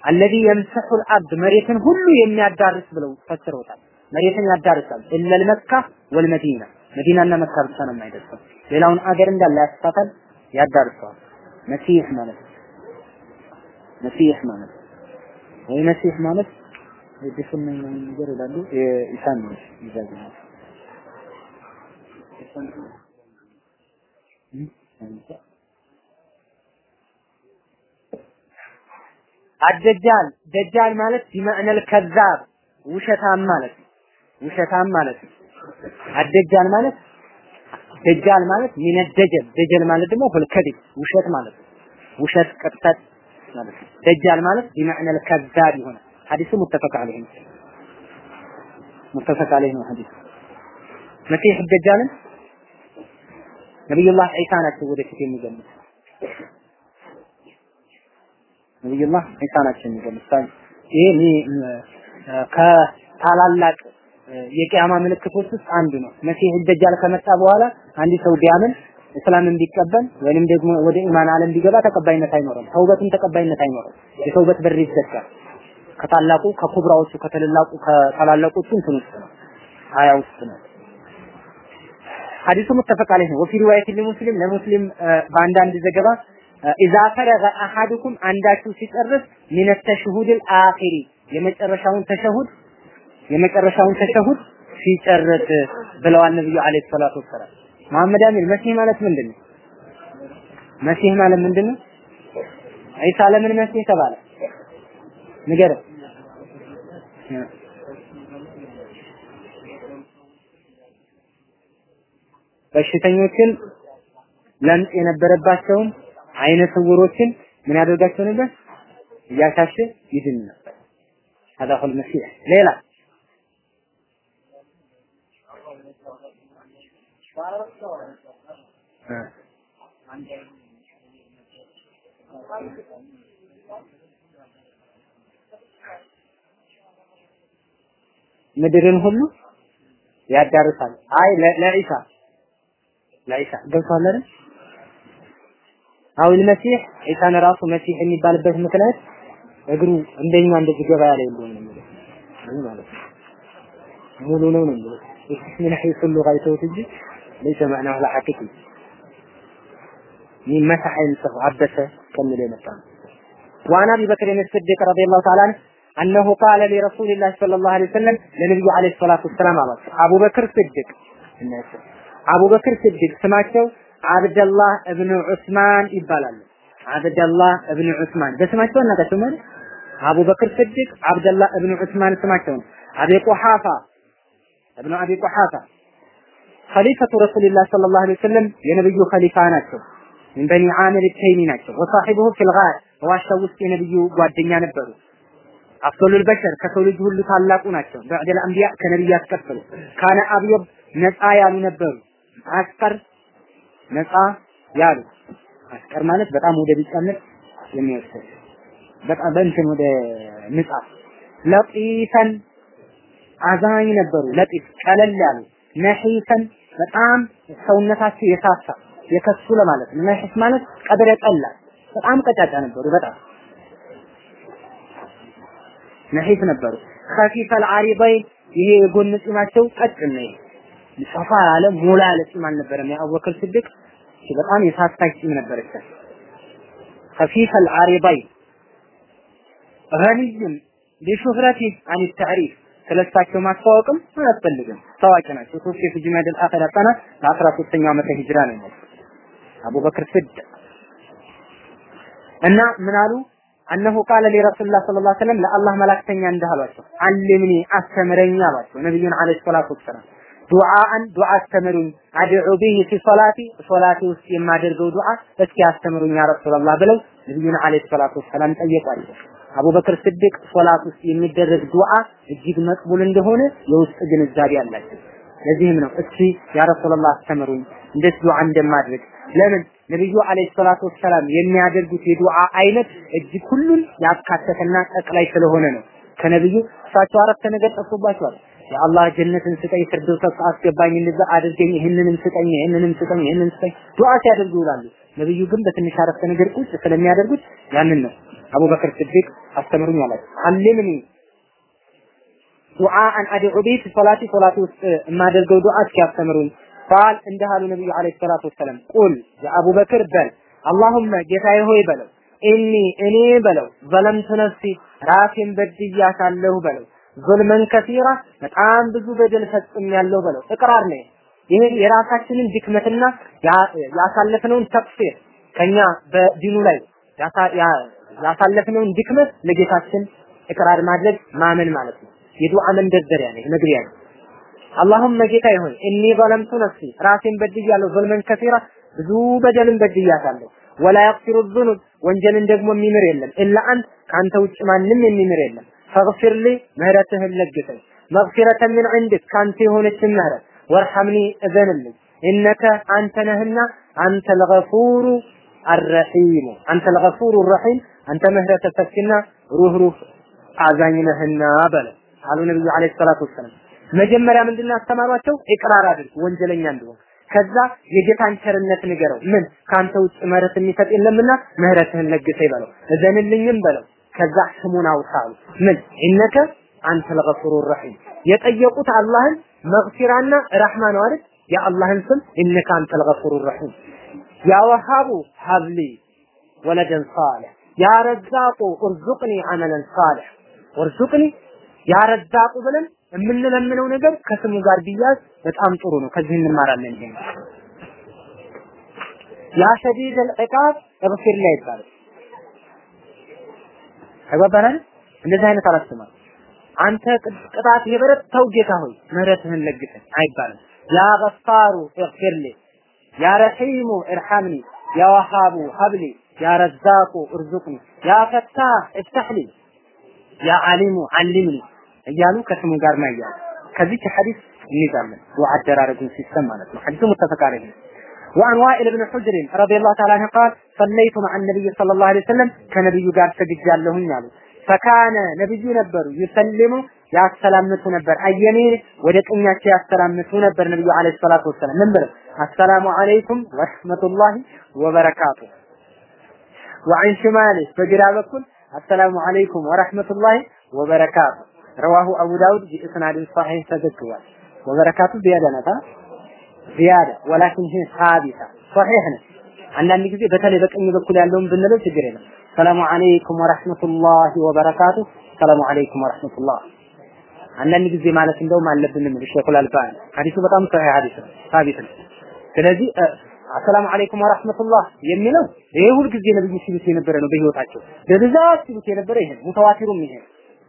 አለዚ የምሰሑ አልአብድ መሬትን ሁሉ የሚያዳርስ ብለው ፈስረውታል። መሬትን ያዳርሳል ኢለል መካ ወልመዲና መዲናና መካ ብቻ ነው የማይደርሰው። ሌላውን አገር እንዳለ ያስፋታል፣ ያዳርሰዋል። መሲህ ማለት መሲህ ማለት ወይ መሲህ ማለት የድፍን ነገር ይላሉ የኢሳን ነው ይዛግ አደጃል ደጃል ማለት ቢመዕነል ከዛብ ውሸታም ማለት ነው። ውሸታም ማለት ነው። አደጃል ማለት ደጃል ማለት ሚነ ደጀል ማለት ደግሞ ሁልከዲብ ውሸት ማለት ውሸት ቅጥፈት ማለት ደጃል ማለት ቢመዕነል ከዛብ ይሆናል። ሐዲሱ ሙተፈቅ ነው። ሙተፈቅ ዐለይህ ነው ሐዲሱ። መሲህ ደጃልን ነብዩላህ ዒሳ ናቸው ወደፊት የሚገሉት። ነብዩላህ ዒሳ ናቸው የሚገሉት። ይሄ ከታላላቅ የቂያማ ምልክቶች ውስጥ አንዱ ነው። መሲህ ደጃል ከመጣ በኋላ አንድ ሰው ቢያምን እስላምን ቢቀበል ወይንም ደግሞ ወደ ኢማን ዓለም ቢገባ ተቀባይነት አይኖርም። ተውበትም ተቀባይነት አይኖርም። የተውበት በር ይዘጋል። ከታላቁ ከኩብራዎቹ ከተላላቁ ከታላላቆቹ እንትን ውስጥ ነው ሀያ ውስጥ ነው። ሐዲሱ ሙተፈቅ ዐለይህ ነው። ወፊ ሪዋየት ለሙስሊም ለሙስሊም በአንዳንድ ዘገባ ኢዛ ፈረገ አሐዱኩም አንዳችሁ ሲጨርስ ሚነ ተሽሁድል አኺሪ የመጨረሻውን ተሸሁድ የመጨረሻውን ተሸሁድ ሲጨርስ ብለዋል ነብዩ አለይሂ ሰላቱ ወሰላም። መሐመድ አሚን መሲህ ማለት ምንድን ነው? መሲህ ማለት ምንድን ነው? ዒሳ ለምን መሲህ ተባለ? ንገረን። በሽተኞችን ለምጽ የነበረባቸውን አይነ ስውሮችን ምን ያደርጋቸው ነበር? እያሻሸ ይድን ነበር። هذا هو المسيح ሌላ ምድርን ሁሉ ያዳርሳል። አይ ለኢሳ ለኢሳ ገብቷል አይደል? አሁን መሲህ ኢሳን ራሱ መሲህ የሚባልበት ምክንያት እግሩ እንደኛ እንደዚህ ገበያ ላይ እንደሆነ ነው ማለት ነው። ሙሉ ነው ነው ምን ሐይሱ ሉጋይተውት እንጂ ليس معناه الحقيقي ይህ መሳሐ የሚጽፍ አበሰ ከሚለው የመጣ ነው። وعن ابي بكر الصديق رضي الله تعالى عنه أنه قال لرسول الله صلى الله عليه وسلم ለነብዩ አለይሂ ሰላቱ ወሰላም አሏቸው አቡበክር ስድቅ አቡበክር ስድቅ ስማቸው አብደላህ እብኑ ዑስማን ይባላሉ። አብደላህ እብኑ ዑስማን በስማቸው እናውቃቸው ማለት አቡበክር ስድቅ አብደላህ እብኑ ዑስማን ስማቸው ነው። አቢ ቁሐፋ እብኑ አቢ ቁሐፋ ኸሊፈቱ ረሱልላህ ሰለላሁ ዐለይሂ ወሰለም የነብዩ ኸሊፋ ናቸው። ምን በኒ ዓሚር ተይሚ ናቸው። ወሳሒቡሁ ፊል ጋር በዋሻው ውስጥ የነብዩ ጓደኛ ነበሩ። አፍዶሉል በሸር ከሰው ልጅ ሁሉ ታላቁ ናቸው። በዕደል አንቢያ ከነቢያት ቀጥሎ ካነ አብየብ ነፃ ያሉ ነበሩ። አስቀር ነፃ ያሉ አስቀር ማለት በጣም ወደ ቢጫነት የሚወስድ በጣም በእንትን ወደ ንጻት ለጢፈን አዛኝ ነበሩ። ለጢፍ ቀለል ያሉ ነሒሰን በጣም ሰውነታቸው የሳሳ የከሱ ለማለት ነው። ነሒስ ማለት ቀድረ ጠላ በጣም ቀጫጫ ነበሩ። በጣም ነሒስ ነበሩ። ከፊፈል አሪበይን ይሄ የጎን ጺማቸው ቀጭን ነው። ሰፋ ያለ ሞላ ያለ ጺም አልነበረም። የአቡበክር ስድቅ በጣም የሳሳች ጺም ነበረች። ከፊፈል አሪበይን ገኒይም ቢሹህረቲ አን ተዕሪፍ ስለሳቸው ማስተዋወቅም አያስፈልግም። ታዋቂ ናቸው። ሶስት የፍጅማድ አልአኺራ ቀና ለአስራ ሶስተኛው ዓመተ ሂጅራ ነው የሞቱት አቡበክር ስድቅ እና ምን አሉ? أنه قال لرسول الله صلى الله عليه وسلم ለአላህ መልክተኛ እንዳሏቸው علمني አስተምረኝ አሏቸው ነብዩን عليه الصلاة والسلام دعاء ዱዓ አስተምሩኝ أدعو به في صلاتي ሶላቲ ውስጥ የማደርገው ዱዓ እስኪ አስተምሩኝ يا رسول الله ብለው ነብዩን عليه الصلاة والسلام ጠየቋቸው። አቡበክር ስድቅ ሶላት ውስጥ የሚደረግ ዱዓ እጅግ መቅቡል እንደሆነ የውስጥ ግንዛቤ አላቸው። ለዚህም ነው እስኪ ያ ረሱላህ አስተምሩኝ እንዴት ዱዓ እንደማድረግ ለምን ነብዩ አለይሂ ሰላቱ ወሰላም የሚያደርጉት የዱዓ አይነት እጅግ ሁሉን ያካተተና ጠቅላይ ስለሆነ ነው። ከነብዩ እሳቸው አረፍተ ነገር ጠፍቶባቸዋል። የአላህ ጀነትን ስጠኝ፣ ፍርደውስ አስገባኝ፣ እንደዛ አድርገኝ፣ ይህንንም ስጠኝ፣ ይህንንም ስጠኝ፣ ይህንን ስጠኝ ዱዓ ሲያደርጉ ይውላሉ። ነብዩ ግን በትንሽ አረፍተ ነገር ቁጭ ስለሚያደርጉት ያንን ነው አቡበክር ስዲቅ አስተምሩኝ አላቸው። علمني دعاء أدعو به صلاتي ሶላቲ ውስጥ የማደርገው ዱዓ እስኪ አስተምሩኝ። قال እንዲህ አሉ ነብዩ عليه الصلاة والسلام قل يا أبا بكر በል اللهم ጌታዬ ሆይ በለው إني እኔ በለው ظلمت نفسي ራሴን በድያታለሁ በለው ظلما كثيرا በጣም ብዙ በደል ፈጽሜያለሁ በለው። إقرار ነው ይሄ የራሳችንን ድክመትና ያሳለፍነውን ተቅሲር ከኛ በዲኑ ላይ ያሳለፍነውን ድክመት ለጌታችን እቅራር ማድረግ ማመን ማለት ነው። የዱዓ መንደርደሪያ ነው መግቢያ ነው። አላሁመ ጌታዬ ሆይ እኒ ዘለምቱ ነፍሲ ራሴን በድያለሁ። ዙልመን ከሲራ ብዙ በደልን በድያታለሁ። ወላ የግፊሩ ዙኑብ ወንጀልን ደግሞ የሚምር የለም። ኢላ አንት ከአንተ ውጭ ማንም የሚምር የለም። ፈግፊር ሊ ምህረትህን ለግሰኝ። መግፊረተ ምን ዕንድክ? ከአንተ የሆነችን ምህረት። ወርሐምኒ እዘንልኝ። ኢነከ አንተ ነህና አንተ ለገፉሩ አረሒሙ አንተ ለገፉሩ ረሒም አንተ ምህረተ ሰፊና ሩህሩህ አዛኝ ነህና በለ አሉ ነብዩ አለይሂ ሰላቱ ወሰላም መጀመሪያ ምንድነው ያስተማሯቸው? ኢቅራር አድርግ ወንጀለኛ እንደሆነ። ከዛ የጌታን ቸርነት ንገረው። ምን ካንተ ውጭ ምህረት የሚሰጥ የለምና ምህረትህን ለግሰኝ በለው፣ እዘንልኝም በለው። ከዛ ስሙን አውሳሉ። ምን ኢነከ አንተ ለገፉሩ ረሒም የጠየቁት አላህን መግፊራና ረሕማ ነው አይደል? የአላህን ስም ኢነከ አንተ ለገፉሩ ረሒም ያ ወሃቡ ሀብሊ ወለደን ሳሊሕ ያ ረዛቁ እርዙቅኒ አመለን ሳሊሕ ወርዙቅኒ ያ ረዛቁ ብለን የምንለምነው ነገር ከስሙ ጋር ቢያዝ በጣም ጥሩ ነው። ከዚህ እንማራለን። ይሄ ያ ሸዲድ العقاب እግፊር ላይ ይባላል። ተግባባናል። እንደዚህ አይነት አላስተማር አንተ ቅጣት የበረታው ጌታ ሆይ ምህረትህን ለግሰኝ አይባልም። ያ ገፋሩ እግፊር ሊ ያ ረሒሙ እርሐምኒ ያ ወሃቡ ሀብሊ ያ ረዛቁ እርዙቅኒ ያ ፈታህ እፍተህ ሊ ያ ዓሊሙ ዓሊምኒ እያሉ ከስሙ ጋር ማያዝ ከዚች ሐዲስ እንይዛለን። ዱዓ አደራረጉን ሲስተም ማለት ነው። ሐዲሱ ሙተፈቅ ዐለይህ ነው። وعن وائل بن حجر رضي الله تعالى عنه قال صليت مع النبي صلى الله عليه وسلم ከነብዩ ጋር ሰግጃለሁኝ አሉ ፈካነ ነብዩ ነበሩ ይሰልሙ ያሰላምቱ ነበር አየሚን ወደ ቀኛቸው ያሰላምቱ ነበር ነብዩ አለይሂ ሰላቱ ወሰላም ምን ብለው አሰላሙ አለይኩም ወረህመቱላሂ ወበረካቱ። ወዐን ሽማሊ በግራ በኩል አሰላሙ አለይኩም ወረህመቱላሂ ወበረካቱ። ረዋሁ አቡ ዳውድ ቢእስናድን ሰሒህ ተዘግቧል። ወበረካቱ ዚያዳ ናታ ዚያዳ ወላኪን ይህ ሳቢታ ሰሒህ ነው አንዳንድ ጊዜ በተለይ በቀኝ በኩል ያለውን ብንለው ችግር የለም። ሰላሙ አለይኩም ወራህመቱላሂ ወበረካቱ። ሰላሙ አለይኩም ወራህመቱላህ አንዳንድ ጊዜ ማለት እንደውም አለብን ምን ሸይኹል አልባኒ። ሐዲሱ በጣም ሰሒህ ሐዲስ ነው ሳቢት ነው ስለዚህ አሰላሙ አለይኩም ወራህመቱላህ የሚለው ይሄ ሁል ጊዜ ነብዩ ሲሉት የነበረ ነው በህይወታቸው። በብዛት ሲሉት የነበረ ይሄ ሙተዋቲሩም ይሄ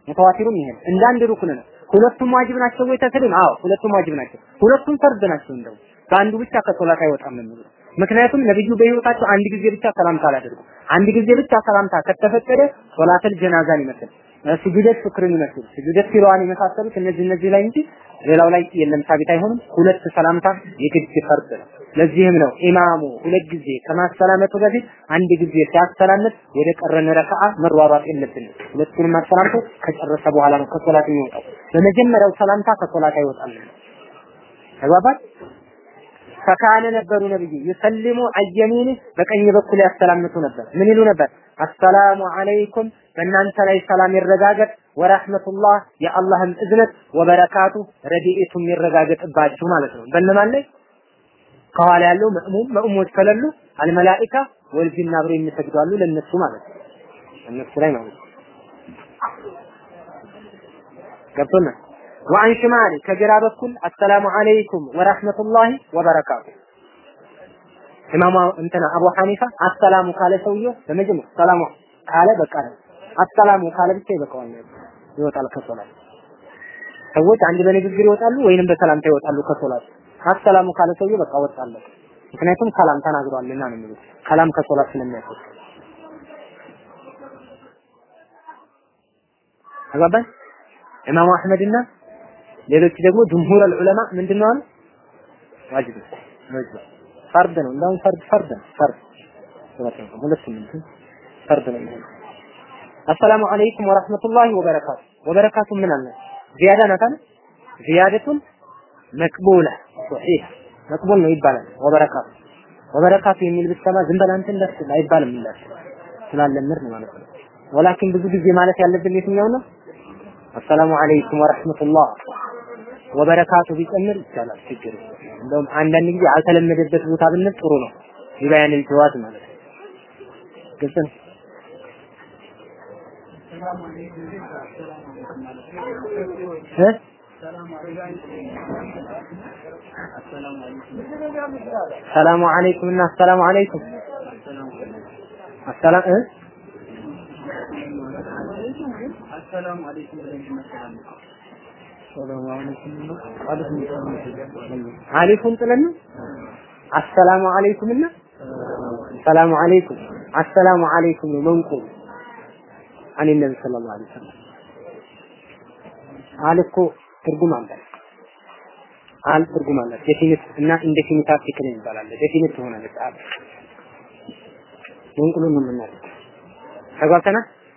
ሙተዋቲሩም ይሄ እንደ ሩክን ነው። ሁለቱም ዋጅብ ናቸው ወይ ተስሊም አዎ ሁለቱም ዋጅብ ናቸው። ሁለቱም ፈርድ ናቸው እንደው። በአንዱ ብቻ ከሶላት አይወጣም የሚሉት። ምክንያቱም ነብዩ በህይወታቸው አንድ ጊዜ ብቻ ሰላምታ አላደርጉ። አንድ ጊዜ ብቻ ሰላምታ ከተፈቀደ ሶላተል ጀናዛን ይመስል ስጁደት ፍክርን ይመስል ስጁደት ፊርዋን የመሳሰሉት እነዚህ እነዚህ ላይ እንጂ ሌላው ላይ የለም ሳቢት አይሆንም። ሁለት ሰላምታ የግድ ፈርድ ነው። ለዚህም ነው ኢማሙ ሁለት ጊዜ ከማሰላመቱ በፊት አንድ ጊዜ ሲያሰላምት ወደ ቀረን ረከዓ መሯሯጥ የለብንም። ሁለቱንም አሰላምቶ ከጨረሰ በኋላ ነው ከሶላት የሚወጣው። በመጀመሪያው ሰላምታ ከሶላት አይወጣም። ተግባባት። ፈካነ ነበሩ ነብዩ ይሰልሙ አየሚን በቀኝ በኩል ያሰላምቱ ነበር። ምን ይሉ ነበር? አሰላሙ አለይኩም በእናንተ ላይ ሰላም ይረጋገጥ ወራህመቱላህ የአላህም እዝነት ወበረካቱ ረድኤቱም ይረጋገጥባችሁ ማለት ነው። በእነማን ላይ? ከኋላ ያለው መእሙም መእሙሞች ከሌሉ አልመላኢካ ወልጅና አብረው የሚሰግዱ ለነሱ ማለት ነው። እነሱ ላይ ማለት ነው። ወአን ሽማሊ ከግራ በኩል አሰላሙ አለይኩም ወራህመቱላሂ ወበረካቱ። ኢማሙ እንትና አቡ ሐኒፋ አሰላሙ ካለ ሰውየው በመጀመሪያ ሰላሙ ካለ በቃ ነው አሰላሙ ካለ ብቻ ይበቃዋል ይወጣል ከሶላት። ሰዎች አንድ በንግግር ይወጣሉ ወይንም በሰላምታ ይወጣሉ ከሶላት። አሰላሙ ካለ ሰውየው በቃ ወጣለት ምክንያቱም ሰላም ተናግሯልና ነው የሚሉት። ከላም ከሶላት ስለሚያስወጥ አጋባን ኢማሙ አህመድና ሌሎች ደግሞ ጅምሁር ዑለማ ምንድነው አሉ? ዋጅብ ዋጅብ ፈርድ ነው። እንደውም ፈርድ ፈርድ ነው። ፈርድ። ሁለቱም ፈርድ ነው አሰላሙ አለይኩም ወራህመቱላሂ ወበረካቱ። ወበረካቱ ምን አለ? ዚያዳ ናት አይደል? ዚያደቱን መቅቡላ ሶሒህ መቅቡል ነው ይባላል። ወበረካቱ ወበረካቱ የሚል ብትሰማ ዝም በል አንተ እንዳትል አይባልም እንዳት ስላለምር ማለት ነው። ወላኪን ብዙ ጊዜ ማለት ያለብን የትኛው ነው? አሰላሙ አለይኩም ወራህመቱላህ ወበረካቱ ቢጨምር ይቻላል። ችግር እንደውም አንዳንድ ጊዜ አልተለመደበት ቦታ ብንል ጥሩ ነው። ይባያንን ጀዋዝ ማለት ነው። ግልጽ ነው። ሰላሙ አለይኩም እና አሰላሙ አለይኩም። አሰላም እ? አሰላሙ አለይኩም አለይኩም ጥለን አሰላሙ አለይኩም እና? ሰላሙ አለይኩም። አሰላሙ አለይኩም ነው መንቁል አን ነብይ ሰለላሁ ዐለይሂ ወሰለም አል እኮ ትርጉም አለ። አል ትርጉም አለ። ዴፊኒት እና ኢንዴፊኒት አርቲክል ይባላል ዴፊኒት ትሆናለች አል መንቁሉን ነው የምናደርገው። ተጓተና